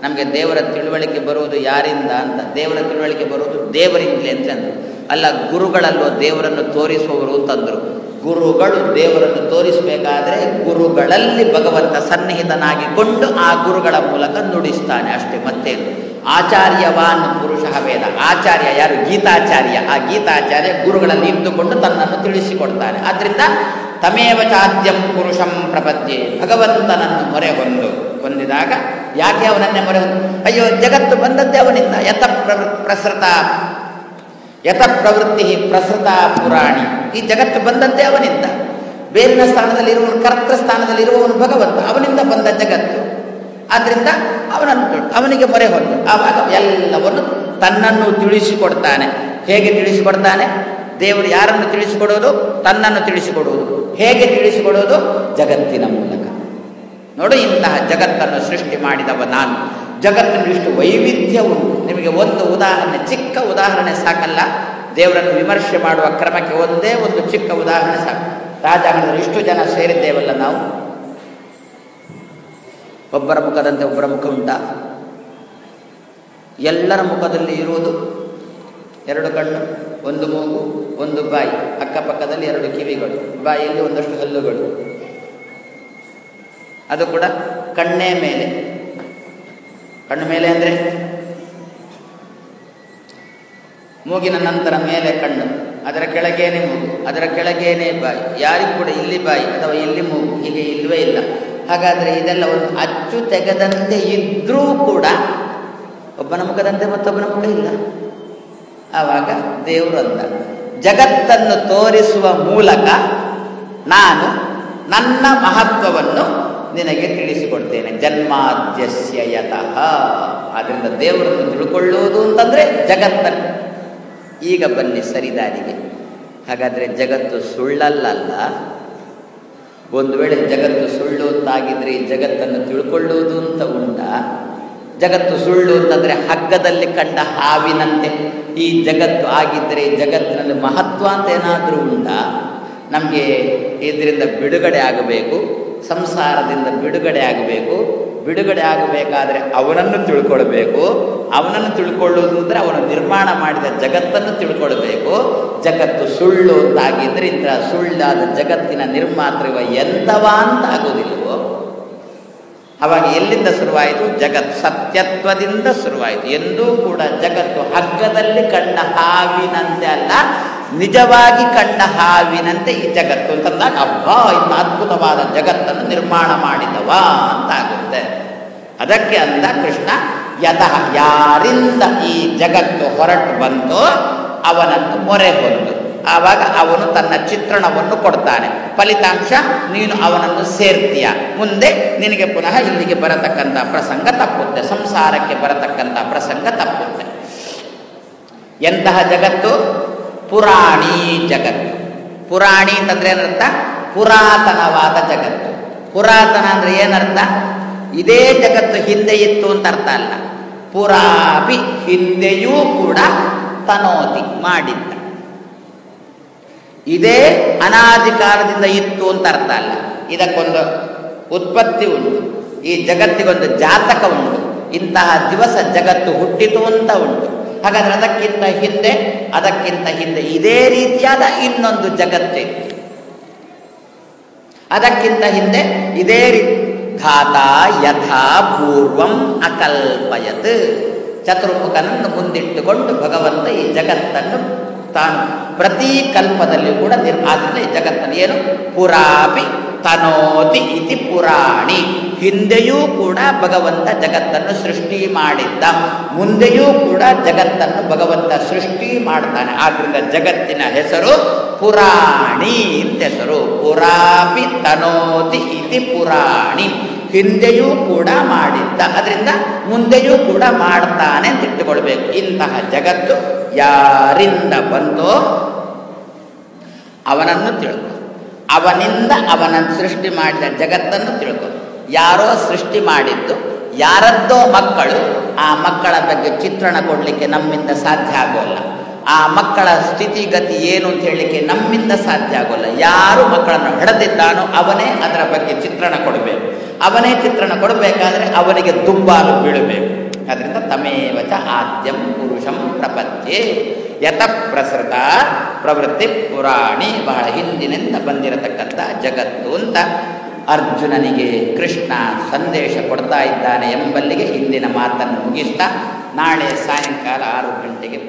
ನಮಗೆ ದೇವರ ತಿಳುವಳಿಕೆ ಬರುವುದು ಯಾರಿಂದ ಅಂತ. ದೇವರ ತಿಳುವಳಿಕೆ ಬರುವುದು ದೇವರಿಂದಲೇ ಅಂತಂದ್ರು ಅಲ್ಲ, ಗುರುಗಳಲ್ಲೋ ದೇವರನ್ನು ತೋರಿಸುವವರು ಅಂತಂದರು ಗುರುಗಳು ದೇವರನ್ನು ತೋರಿಸಬೇಕಾದ್ರೆ ಗುರುಗಳಲ್ಲಿ ಭಗವಂತ ಸನ್ನಿಹಿತನಾಗಿಕೊಂಡು ಆ ಗುರುಗಳ ಮೂಲಕ ನುಡಿಸ್ತಾನೆ ಅಷ್ಟೇ, ಮತ್ತೇನು. ಆಚಾರ್ಯವಾನ್ ಪುರುಷ ವೇದ. ಆಚಾರ್ಯ ಯಾರು? ಗೀತಾಚಾರ್ಯ. ಆ ಗೀತಾಚಾರ್ಯ ಗುರುಗಳಲ್ಲಿ ಇದ್ದುಕೊಂಡು ತನ್ನನ್ನು ತಿಳಿಸಿಕೊಡ್ತಾನೆ. ಆದ್ರಿಂದ ತಮೇವ ಚಾದ್ಯಂ ಪುರುಷಂ ಪ್ರಪದ್ಯೆ. ಭಗವಂತನನ್ನು ಮೊರೆ ಹೊಂದು ಹೊಂದಿದಾಗ ಯಾಕೆ ಅವನನ್ನೇ ಮೊರೆ ಹೊಂದು ಅಯ್ಯೋ, ಜಗತ್ತು ಬಂದದ್ದೇ ಅವನಿಂದ. ಯಥ ಪ್ರಸೃತ ಯಥ ಪ್ರವೃತ್ತಿ ಪ್ರಸೃತ ಪುರಾಣಿ. ಈ ಜಗತ್ತು ಬಂದದ್ದೇ ಅವನಿಂದ ಬೇರಿನ ಸ್ಥಾನದಲ್ಲಿ ಇರುವವನು ಕರ್ತೃ ಸ್ಥಾನದಲ್ಲಿ ಇರುವವನು ಭಗವಂತ. ಅವನಿಂದ ಬಂದ ಜಗತ್ತು. ಆದ್ರಿಂದ ಅವನನ್ನು ಅವನಿಗೆ ಮೊರೆ ಹೊತ್ತು. ಆವಾಗ ಎಲ್ಲವನ್ನು ತನ್ನನ್ನು ತಿಳಿಸಿಕೊಡ್ತಾನೆ. ಹೇಗೆ ತಿಳಿಸಿಕೊಡ್ತಾನೆ? ದೇವರು ಯಾರನ್ನು ತಿಳಿಸಿಕೊಡೋದು? ತನ್ನನ್ನು ತಿಳಿಸಿಕೊಡುವುದು. ಹೇಗೆ ತಿಳಿಸಿಕೊಡೋದು? ಜಗತ್ತಿನ ಮೂಲಕ. ನೋಡು ಇಂತಹ ಜಗತ್ತನ್ನು ಸೃಷ್ಟಿ ಮಾಡಿದವ ನಾನು. ಜಗತ್ತಿನ ಇಷ್ಟು ವೈವಿಧ್ಯ ಉಂಟು ನಿಮಗೆ ಒಂದು ಉದಾಹರಣೆ, ಚಿಕ್ಕ ಉದಾಹರಣೆ ಸಾಕಲ್ಲ. ದೇವರನ್ನು ವಿಮರ್ಶೆ ಮಾಡುವ ಕ್ರಮಕ್ಕೆ ಒಂದೇ ಒಂದು ಚಿಕ್ಕ ಉದಾಹರಣೆ ಸಾಕು. ರಾಜಾಂಗಣದಲ್ಲಿ ಇಷ್ಟು ಜನ ಸೇರಿದ್ದೇವಲ್ಲ ನಾವು? ಒಬ್ಬರ ಮುಖದಂತೆ ಒಬ್ಬರ ಮುಖ ಉಂಟ? ಎಲ್ಲರ ಮುಖದಲ್ಲಿ ಇರುವುದು? ಎರಡು ಕಣ್ಣು, ಒಂದು ಮೂಗು, ಒಂದು ಬಾಯಿ. ಅಕ್ಕಪಕ್ಕದಲ್ಲಿ ಎರಡು ಕಿವಿಗಳು ಬಾಯಿಯಲ್ಲಿ ಒಂದಷ್ಟು ಹಲ್ಲುಗಳು. ಅದು ಕೂಡ ಕಣ್ಣೇ ಮೇಲೆ. ಕಣ್ಣು ಮೇಲೆ ಅಂದರೆ? ಮೂಗಿನ ನಂತರ ಮೇಲೆ ಕಣ್ಣು, ಅದರ ಕೆಳಗೇನೆ ಮೂಗು, ಅದರ ಕೆಳಗೇನೆ ಬಾಯಿ. ಯಾರಿಗೂ ಕೂಡ ಇಲ್ಲಿ ಬಾಯಿ ಅಥವಾ ಇಲ್ಲಿ ಮೂಗು, ಹೀಗೆ ಇಲ್ಲವೇ ಇಲ್ಲ. ಹಾಗಾದರೆ ಇದೆಲ್ಲ ಒಂದು ಅಚ್ಚು ತೆಗೆದಂತೆ ಇದ್ರೂ ಕೂಡ ಒಬ್ಬನ ಮುಖದಂತೆ ಮತ್ತೊಬ್ಬನ ಮುಖ ಇಲ್ಲ. ಆವಾಗ ದೇವರು ಅಂತ ಜಗತ್ತನ್ನು ತೋರಿಸುವ ಮೂಲಕ ನಾನು ನನ್ನ ಮಹತ್ವವನ್ನು ನಿನಗೆ ತಿಳಿಸಿಕೊಡ್ತೇನೆ. ಜನ್ಮಾದ್ಯಸ್ಯ ಯತಃ. ಆದ್ದರಿಂದ ದೇವರನ್ನು ತಿಳ್ಕೊಳ್ಳುವುದು ಅಂತಂದರೆ ಜಗತ್ತನ್ನು. ಈಗ ಬನ್ನಿ ಸರಿದಾರಿಗೆ. ಹಾಗಾದರೆ ಜಗತ್ತು ಸುಳ್ಳಲ್ಲಲ್ಲ? ಒಂದು ವೇಳೆ ಜಗತ್ತು ಸುಳ್ಳು ಅಂತಾಗಿದ್ರೆ ಈ ಜಗತ್ತನ್ನು ತಿಳ್ಕೊಳ್ಳುವುದು ಅಂತ ಉಂಟ? ಜಗತ್ತು ಸುಳ್ಳು ಅಂತಂದರೆ ಹಗ್ಗದಲ್ಲಿ ಕಂಡ ಹಾವಿನಂತೆ. ಈ ಜಗತ್ತು ಆಗಿದ್ದರೆ ಜಗತ್ತಿನಲ್ಲಿ ಮಹತ್ವ ಅಂತ ಏನಾದರೂ ಉಂಟಾ? ನಮಗೆ ಇದರಿಂದ ಬಿಡುಗಡೆ ಆಗಬೇಕು. ಸಂಸಾರದಿಂದ ಬಿಡುಗಡೆ ಆಗಬೇಕು. ಬಿಡುಗಡೆ ಆಗಬೇಕಾದ್ರೆ ಅವನನ್ನು ತಿಳ್ಕೊಳ್ಬೇಕು. ಅವನನ್ನು ತಿಳ್ಕೊಳ್ಳುವುದು ಅಂದರೆ ಅವನು ನಿರ್ಮಾಣ ಮಾಡಿದ ಜಗತ್ತನ್ನು ತಿಳ್ಕೊಳ್ಬೇಕು. ಜಗತ್ತು ಸುಳ್ಳು ಅಂತಾಗಿದ್ದರೆ ಇಂಥ ಸುಳ್ಳಾದ ಜಗತ್ತಿನ ನಿರ್ಮಾತೃವ ಎಂಥವ ಅಂತ ಆಗೋದಿಲ್ವೋ? ಅವಾಗ ಎಲ್ಲಿಂದ ಶುರುವಾಯಿತು? ಜಗತ್ ಸತ್ಯತ್ವದಿಂದ ಶುರುವಾಯಿತು. ಎಂದೂ ಕೂಡ ಜಗತ್ತು ಹಗ್ಗದಲ್ಲಿ ಕಂಡ ಹಾವಿನಂತೆ ಅಲ್ಲ, ನಿಜವಾಗಿ ಕಂಡ ಹಾವಿನಂತೆ ಈ ಜಗತ್ತು ಅಂತಂದಾಗ, ಅಬ್ಬಾ, ಇಂಥ ಅದ್ಭುತವಾದ ಜಗತ್ತನ್ನು ನಿರ್ಮಾಣ ಮಾಡಿದವ ಅಂತ ಆಗುತ್ತೆ ಅದಕ್ಕೆ ಅಂದ ಕೃಷ್ಣ ಯತಃ ಯಾರಿಂದ ಈ ಜಗತ್ತು ಹೊರಟು ಬಂತೋ, ಅವನನ್ನು ಮೊರೆ ಹೊಂದು. ಆವಾಗ ಅವನು ತನ್ನ ಚಿತ್ರಣವನ್ನು ಕೊಡ್ತಾನೆ. ಫಲಿತಾಂಶ, ನೀನು ಅವನನ್ನು ಸೇರ್ತೀಯ. ಮುಂದೆ ನಿನಗೆ ಪುನಃ ಇಲ್ಲಿಗೆ ಬರತಕ್ಕಂಥ ಪ್ರಸಂಗ ತಪ್ಪುತ್ತೆ. ಸಂಸಾರಕ್ಕೆ ಬರತಕ್ಕಂಥ ಪ್ರಸಂಗ ತಪ್ಪುತ್ತೆ. ಎಂತಹ ಜಗತ್ತು? ಪುರಾಣಿ ಜಗತ್ತು. ಪುರಾಣಿ ಅಂತಂದ್ರೆ ಏನರ್ಥ? ಪುರಾತನವಾದ ಜಗತ್ತು. ಪುರಾತನ ಅಂದ್ರೆ ಏನರ್ಥ? ಇದೇ ಜಗತ್ತು ಹಿಂದೆ ಇತ್ತು ಅಂತ ಅರ್ಥ ಅಲ್ಲ. ಪುರಾಪಿ ಹಿಂದೆಯೂ ಕೂಡ ತನೋತಿ ಮಾಡಿದ್ದ. ಇದೇ ಅನಾದಿ ಕಾಲದಿಂದ ಇತ್ತು ಅಂತ ಅರ್ಥ ಅಲ್ಲ. ಇದಕ್ಕೊಂದು ಉತ್ಪತ್ತಿ ಉಂಟು. ಈ ಜಗತ್ತಿಗೊಂದು ಜಾತಕ ಉಂಟು ಇಂತಹ ದಿವಸ ಜಗತ್ತು ಹುಟ್ಟಿತು ಅಂತ ಉಂಟು. ಹಾಗಾದ್ರೆ ಅದಕ್ಕಿಂತ ಹಿಂದೆ ಅದಕ್ಕಿಂತ ಹಿಂದೆ ಇದೇ ರೀತಿಯಾದ ಇನ್ನೊಂದು ಜಗತ್ತೆ. ಅದಕ್ಕಿಂತ ಹಿಂದೆ ಇದೇ ರೀತಿ ಧಾತ ಯಥಾ ಪೂರ್ವಂ ಅಕಲ್ಪಯತ್. ಚತುರ್ಮುಖನನ್ನು ಮುಂದಿಟ್ಟುಕೊಂಡು ಭಗವಂತ ಈ ಜಗತ್ತನ್ನು ತಾನು ಪ್ರತಿ ಕಲ್ಪದಲ್ಲಿ ಕೂಡ ನಿರ್ ಜಗತ್ತನ್ನು ಏನು? ಪುರಾಪಿ ತನೋತಿ ಇತಿ ಪುರಾಣಿ. ಹಿಂದೆಯೂ ಕೂಡ ಭಗವಂತ ಜಗತ್ತನ್ನು ಸೃಷ್ಟಿ ಮಾಡಿದ್ದ. ಮುಂದೆಯೂ ಕೂಡ ಜಗತ್ತನ್ನು ಭಗವಂತ ಸೃಷ್ಟಿ ಮಾಡ್ತಾನೆ. ಆದ್ದರಿಂದ ಜಗತ್ತಿನ ಹೆಸರು ಪುರಾಣಿ ಅಂತ ಹೆಸರು. ಪುರಾಪಿ ತನೋತಿ ಇತಿ ಪುರಾಣಿ. ಹಿಂದೆಯೂ ಕೂಡ ಮಾಡಿದ್ದ. ಅದರಿಂದ ಮುಂದೆಯೂ ಕೂಡ ಮಾಡ್ತಾನೆ ಅಂತ ಇಟ್ಟುಕೊಳ್ಬೇಕು. ಇಂತಹ ಜಗತ್ತು ಯಾರಿಂದ ಬಂತೋ ಅವನನ್ನು ತಿಳ್ಕೊ. ಅವನಿಂದ ಅವನನ್ನು ಸೃಷ್ಟಿ ಮಾಡಿದ ಜಗತ್ತನ್ನು ತಿಳ್ಕೊ. ಯಾರೋ ಸೃಷ್ಟಿ ಮಾಡಿದ್ದು, ಯಾರದ್ದೋ ಮಕ್ಕಳು, ಆ ಮಕ್ಕಳ ಬಗ್ಗೆ ಚಿತ್ರಣ ಕೊಡಲಿಕ್ಕೆ ನಮ್ಮಿಂದ ಸಾಧ್ಯ ಆಗೋಲ್ಲ. ಆ ಮಕ್ಕಳ ಸ್ಥಿತಿಗತಿ ಏನು ಅಂತ ಹೇಳಲಿಕ್ಕೆ ನಮ್ಮಿಂದ ಸಾಧ್ಯ ಆಗೋಲ್ಲ. ಯಾರು ಮಕ್ಕಳನ್ನು ಹಡೆದಿದ್ದಾನೋ ಅವನೇ ಅದರ ಬಗ್ಗೆ ಚಿತ್ರಣ ಕೊಡಬೇಕು. ಅವನೇ ಚಿತ್ರಣ ಕೊಡಬೇಕಾದ್ರೆ ಅವನಿಗೆ ದುಂಬಾಲು ಬೀಳಬೇಕು. ಅದರಿಂದ ತಮೇವಚ ಆದ್ಯಂ ಪುರುಷಂ ಪ್ರಪಂಚೆ ಯತ ಪ್ರಸೃತ ಪ್ರವೃತ್ತಿ ಪುರಾಣಿ ಬಹಳ ಹಿಂದಿನಿಂದ ಬಂದಿರತಕ್ಕಂಥ ಜಗತ್ತು ಅಂತ ಅರ್ಜುನನಿಗೆ ಕೃಷ್ಣ ಸಂದೇಶ ಕೊಡ್ತಾ ಇದ್ದಾನೆ ಎಂಬಲ್ಲಿಗೆ ಹಿಂದಿನ ಮಾತನ್ನು ಮುಗಿಸ್ತಾ ನಾಳೆ ಸಾಯಂಕಾಲ ಆರು ಗಂಟೆಗೆ